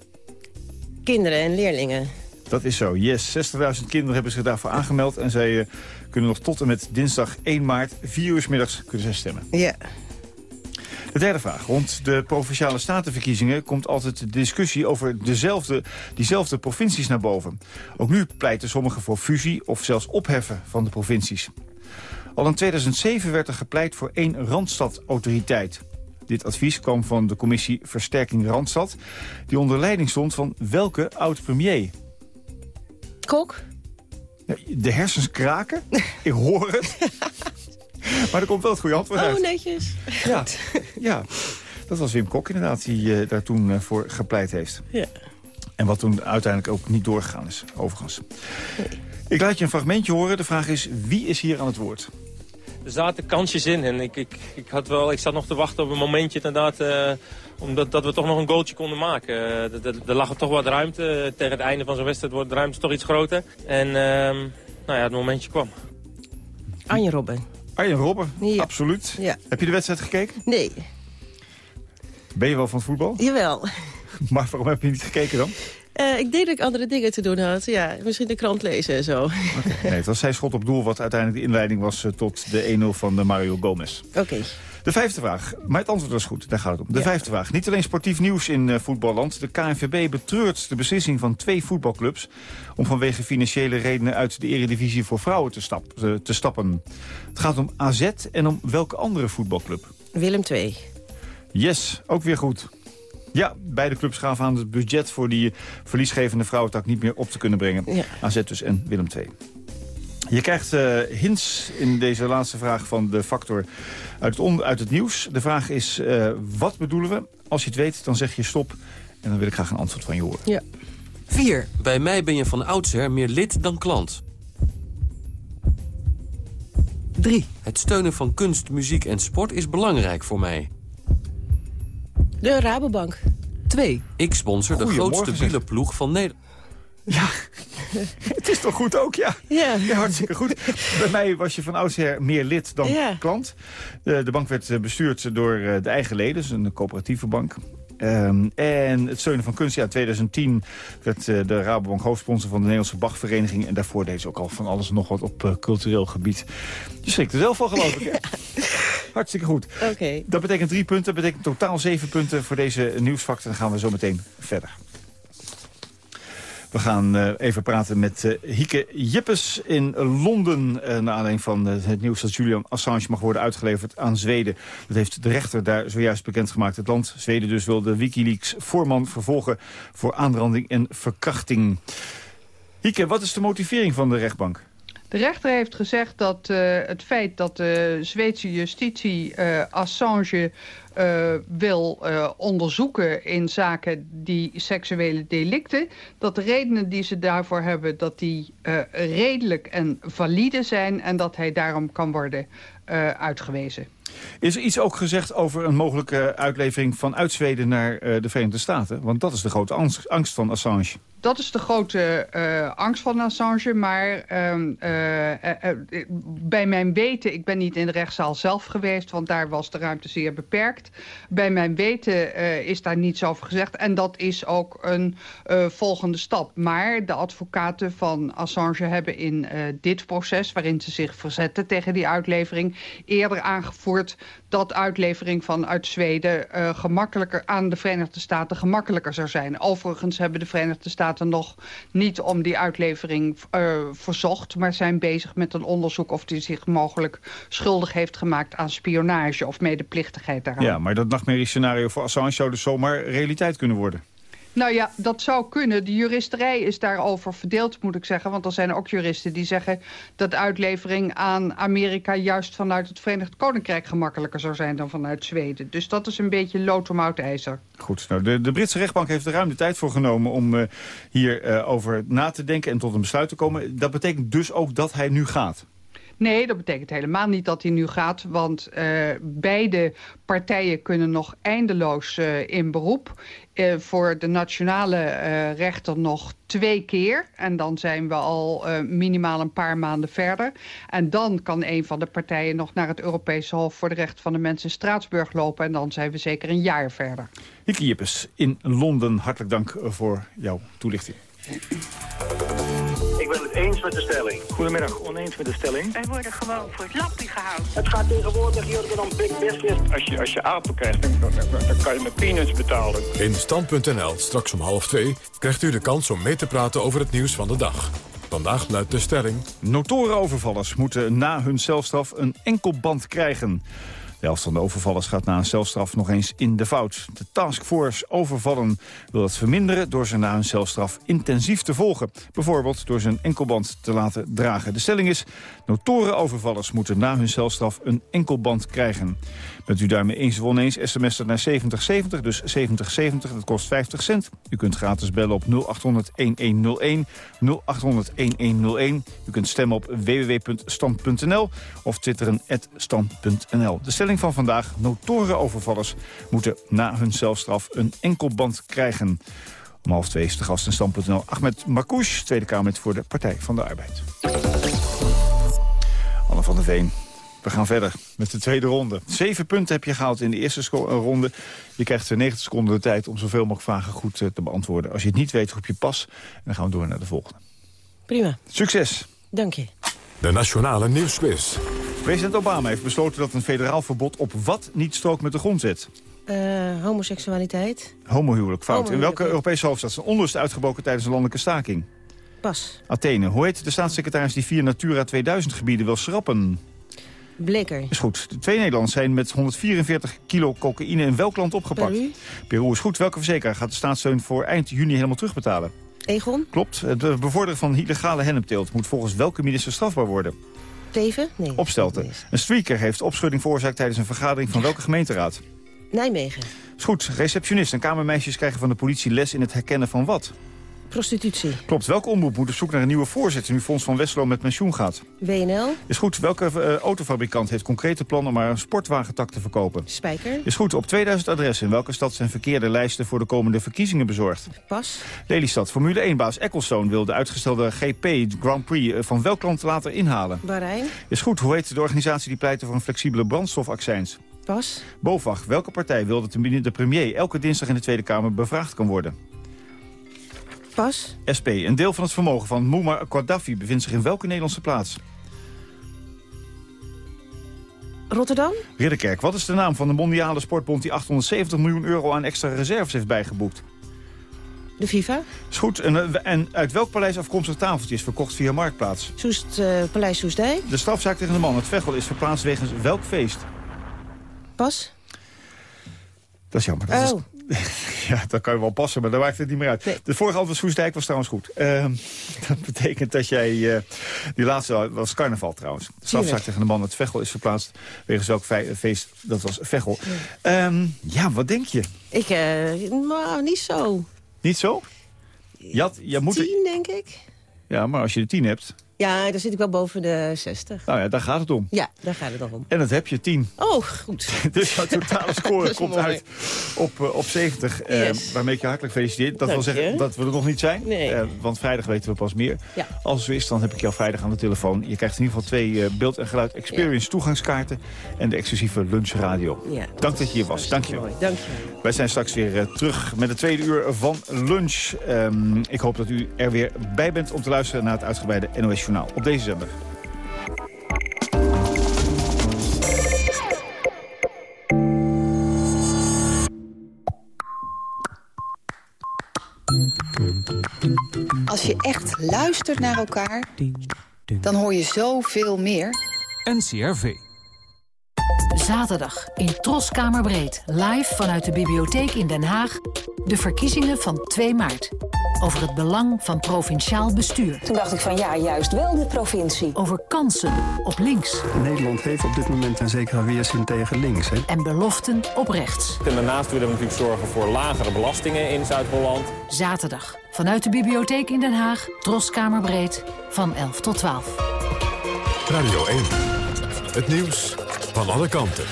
Kinderen en leerlingen. Dat is zo, yes. 60.000 kinderen hebben zich daarvoor aangemeld... en zij uh, kunnen nog tot en met dinsdag 1 maart, 4 uur s middags, kunnen zij stemmen. Ja. De derde vraag. Rond de Provinciale Statenverkiezingen komt altijd de discussie over dezelfde, diezelfde provincies naar boven. Ook nu pleiten sommigen voor fusie of zelfs opheffen van de provincies. Al in 2007 werd er gepleit voor één Randstad-autoriteit. Dit advies kwam van de commissie Versterking Randstad... die onder leiding stond van welke oud-premier? Kok? De hersens kraken? Ik hoor het. maar er komt wel het goede antwoord uit. Oh, netjes. Ja, ja, dat was Wim Kok inderdaad, die uh, daar toen uh, voor gepleit heeft. Ja. En wat toen uiteindelijk ook niet doorgegaan is, overigens. Nee. Ik laat je een fragmentje horen. De vraag is, wie is hier aan het woord? Er zaten kansjes in en ik, ik, ik, had wel, ik zat nog te wachten op een momentje inderdaad, uh, omdat dat we toch nog een goaltje konden maken. Uh, er lag toch wat ruimte. Tegen het einde van zo'n wedstrijd wordt de ruimte toch iets groter. En uh, nou ja, het momentje kwam. Arjen Robben. Arjen Robben, ja. absoluut. Ja. Heb je de wedstrijd gekeken? Nee. Ben je wel van het voetbal? Jawel. Maar waarom heb je niet gekeken dan? Uh, ik denk dat ik andere dingen te doen had. Ja, misschien de krant lezen en zo. Okay. Nee, het was zijn schot op doel wat uiteindelijk de inleiding was uh, tot de 1-0 van de Mario Gomez. Oké. Okay. De vijfde vraag, maar het antwoord was goed, daar gaat het om. De ja. vijfde vraag, niet alleen sportief nieuws in uh, voetballand. De KNVB betreurt de beslissing van twee voetbalclubs... om vanwege financiële redenen uit de eredivisie voor vrouwen te, stap, te stappen. Het gaat om AZ en om welke andere voetbalclub? Willem II. Yes, ook weer goed. Ja, beide clubs gaven aan het budget voor die verliesgevende vrouwentak niet meer op te kunnen brengen. Ja. AZ dus en Willem II. Je krijgt uh, hints in deze laatste vraag van de factor uit het, uit het nieuws. De vraag is, uh, wat bedoelen we? Als je het weet, dan zeg je stop. En dan wil ik graag een antwoord van je horen. Ja. 4. Bij mij ben je van oudsher meer lid dan klant. 3. Het steunen van kunst, muziek en sport is belangrijk voor mij. De Rabobank. 2. Ik sponsor de grootste wielerploeg van Nederland. Ja, het is toch goed ook, ja. Ja. ja hartstikke goed. Bij mij was je van oudsher meer lid dan ja. klant. De, de, bank werd bestuurd door de eigen leden, dus een coöperatieve bank. Um, en het steunen van kunst, ja, in 2010 werd uh, de Rabobank hoofdsponsor van de Nederlandse Bachvereniging. En daarvoor deed ze ook al van alles nog wat op uh, cultureel gebied. Je schrikt er zelf van, geloof ik. Ja. Hartstikke goed. Okay. Dat betekent drie punten, dat betekent totaal zeven punten voor deze nieuwsfactor. Dan gaan we zo meteen verder. We gaan uh, even praten met uh, Hieke Jippes in Londen. Uh, naar aanleiding van het nieuws dat Julian Assange mag worden uitgeleverd aan Zweden. Dat heeft de rechter daar zojuist bekendgemaakt. Het land, Zweden dus, wil de Wikileaks-voorman vervolgen voor aanranding en verkrachting. Hieke, wat is de motivering van de rechtbank? De rechter heeft gezegd dat uh, het feit dat de Zweedse justitie uh, Assange uh, wil onderzoeken in zaken die seksuele delicten... dat de redenen die ze daarvoor hebben, dat die redelijk en valide zijn... en dat hij daarom kan worden uitgewezen. Is er iets ook gezegd over een mogelijke uitlevering vanuit Zweden naar de Verenigde Staten? Want dat is de grote angst van Assange. Dat is de grote uh, angst van Assange, maar uh, uh, bij mijn weten, ik ben niet in de rechtszaal zelf geweest, want daar was de ruimte zeer beperkt. Bij mijn weten is daar niets over gezegd en dat is ook een volgende stap. Maar de advocaten van Assange hebben in dit proces, waarin ze zich verzetten tegen die uitlevering, eerder aangevoerd dat uitlevering vanuit Zweden gemakkelijker aan de Verenigde Staten gemakkelijker zou zijn. Overigens hebben de Verenigde Staten nog niet om die uitlevering uh, verzocht... maar zijn bezig met een onderzoek of hij zich mogelijk schuldig heeft gemaakt... aan spionage of medeplichtigheid daaraan. Ja, maar dat nachtmerriescenario voor Assange zou dus zomaar realiteit kunnen worden. Nou ja, dat zou kunnen. De juristerij is daarover verdeeld, moet ik zeggen. Want er zijn ook juristen die zeggen dat uitlevering aan Amerika... juist vanuit het Verenigd Koninkrijk gemakkelijker zou zijn dan vanuit Zweden. Dus dat is een beetje lood om oud ijzer. Goed, nou, de, Britse rechtbank heeft er ruim de tijd voor genomen... om uh, hierover uh, over na te denken en tot een besluit te komen. Dat betekent dus ook dat hij nu gaat. Nee, dat betekent helemaal niet dat hij nu gaat. Want uh, beide partijen kunnen nog eindeloos uh, in beroep. Uh, voor de nationale rechter nog twee keer. En dan zijn we al minimaal een paar maanden verder. En dan kan een van de partijen nog naar het Europese Hof... voor de Rechten van de Mens in Straatsburg lopen. En dan zijn we zeker een jaar verder. Hieke Jippes in Londen, hartelijk dank voor jouw toelichting. Eens met de stelling. Goedemiddag, oneens met de stelling. Wij worden gewoon voor het lappie gehouden. Het gaat tegenwoordig hier om big business. Als je, als je apen krijgt, dan, dan, dan kan je met peanuts betalen. In Stand.nl, straks om half twee, krijgt u de kans om mee te praten over het nieuws van de dag. Vandaag luidt de stelling... Notoren overvallers moeten na hun celstraf een enkelband krijgen. De helft van de overvallers gaat na een celstraf nog eens in de fout. De taskforce overvallen wil dat verminderen door ze na een celstraf intensief te volgen. Bijvoorbeeld door een enkelband te laten dragen. De stelling is, notoren overvallers moeten na hun celstraf een enkelband krijgen. Bent u daarmee eens of oneens, sms naar 7070, dus 7070, dat kost 50 cent. U kunt gratis bellen op 0800-1101, 0800-1101. U kunt stemmen op www.stand.nl of twitteren stand.nl. De stelling van vandaag, notoren overvallers moeten na hun celstraf een enkelband krijgen. Om half twee is de gast in stand.nl Ahmed Marcouch, Tweede Kamer voor de Partij van de Arbeid. Anne van der Veen, we gaan verder met de tweede ronde. Zeven punten heb je gehaald in de eerste ronde. Je krijgt 90 seconden de tijd om zoveel mogelijk vragen goed te beantwoorden. Als je het niet weet, roep je pas. En dan gaan we door naar de volgende. Prima. Succes. Dank je. De Nationale Nieuwsquiz. President Obama heeft besloten dat een federaal verbod op wat niet strookt met de grondwet. Uh, homoseksualiteit. Homohuwelijk, fout. In welke Europese hoofdstad is een onlust uitgebroken tijdens een landelijke staking? Pas. Athene. Hoe heet de staatssecretaris die vier Natura 2000 gebieden wil schrappen? Bleker. Is goed. De twee Nederlanders zijn met 144 kilo cocaïne in welk land opgepakt? Peru. Peru is goed. Welke verzekeraar gaat de staatssteun voor eind juni helemaal terugbetalen? Egon. Klopt. Het bevorderen van illegale hennepteelt moet volgens welke minister strafbaar worden? Teven? Nee. Opstelten. Een streaker heeft opschudding veroorzaakt tijdens een vergadering van welke gemeenteraad? Nijmegen. Is goed. Receptionist en kamermeisjes krijgen van de politie les in het herkennen van wat? Prostitutie. Klopt. Welke omroep moet op zoek naar een nieuwe voorzitter... nu Fons van Westlo met pensioen gaat? WNL. Is goed. Welke uh, autofabrikant heeft concrete plannen om maar een sportwagentak te verkopen? Spijker. Is goed. Op 2000 adressen in welke stad zijn verkeerde lijsten... voor de komende verkiezingen bezorgd? Pas. Lelystad. Formule 1-baas Ecclestone wil de uitgestelde GP Grand Prix... van welk land later inhalen? Bahrein. Is goed. Hoe heet de organisatie die pleit voor een flexibele brandstofaccijns? Pas. BOVAG. Welke partij wil dat de premier elke dinsdag in de Tweede Kamer bevraagd kan worden? Pas. SP. Een deel van het vermogen van Muammar Gaddafi bevindt zich in welke Nederlandse plaats? Rotterdam. Ridderkerk. Wat is de naam van de mondiale sportbond die 870 miljoen euro aan extra reserves heeft bijgeboekt? De FIFA. Is goed. En, en uit welk paleis afkomstig tafeltje is verkocht via Marktplaats? Soest, uh, Paleis Soestdijk. De strafzaak tegen de man, het Veghel, is verplaatst wegens welk feest? Pas. Dat is jammer. Dat oh. Is, ja, dat kan je wel passen, maar daar maakt het niet meer uit. Nee. De vorige antwoord Soestdijk was trouwens goed. Uh, dat betekent dat jij... Uh, die laatste was carnaval trouwens. De strafzaak tegen de man het Veghel is verplaatst. Wegens welk feest, dat was Veghel. Ja, um, ja wat denk je? Ik, uh, nou, niet zo. Niet zo? Je, had, je moet tien, denk ik. Ja, maar als je de tien hebt... Ja, dan zit ik wel boven de 60. Nou ja, daar gaat het om. Ja, daar gaat het om. En dat heb je 10. Oh, goed. dus jouw totale score komt mooi. uit op, uh, op 70. Yes. Uh, waarmee ik je hartelijk feliciteer. Dat Dank wil zeggen je. dat we er nog niet zijn. Nee. Uh, want vrijdag weten we pas meer. Ja. Als het zo is, dan heb ik jou vrijdag aan de telefoon. Je krijgt in ieder geval twee beeld- en geluid experience ja. toegangskaarten. En de exclusieve lunchradio. Ja. Dank dat je hier was. Dank je wel. Dank je Wij zijn straks weer terug met het tweede uur van lunch. Um, ik hoop dat u er weer bij bent om te luisteren naar het uitgebreide NOS Journaal. Op deze zender. Thank you. luistert naar elkaar, dan hoor je zoveel meer. NCRV. Zaterdag in Troskamerbreed. Live vanuit de bibliotheek in Den Haag. De verkiezingen van 2 maart. Over het belang van provinciaal bestuur. Toen dacht ik van ja, juist wel de provincie. Over kansen op links. Nederland heeft op dit moment een zekere weerzin tegen links. Hè? En beloften op rechts. En daarnaast willen we natuurlijk zorgen voor lagere belastingen in Zuid-Holland. Zaterdag vanuit de bibliotheek in Den Haag. Troskamerbreed van 11 tot 12. Radio 1. Het nieuws van alle kanten.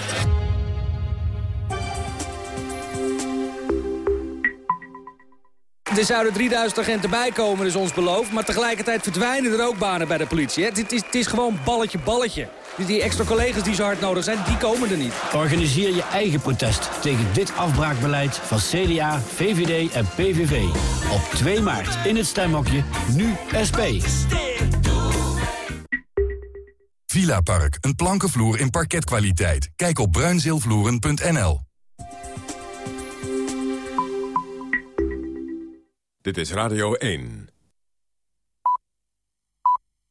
Er zouden 3000 agenten bijkomen, is ons beloofd. Maar tegelijkertijd verdwijnen er ook banen bij de politie. Het, is, het is gewoon balletje, balletje. Die, die extra collega's die zo hard nodig zijn, die komen er niet. Organiseer je eigen protest tegen dit afbraakbeleid van CDA, VVD en PVV. Op 2 maart in het stemhokje, nu SP. Villa Park, een plankenvloer in parketkwaliteit. Kijk op bruinzeelvloeren.nl. Dit is Radio 1.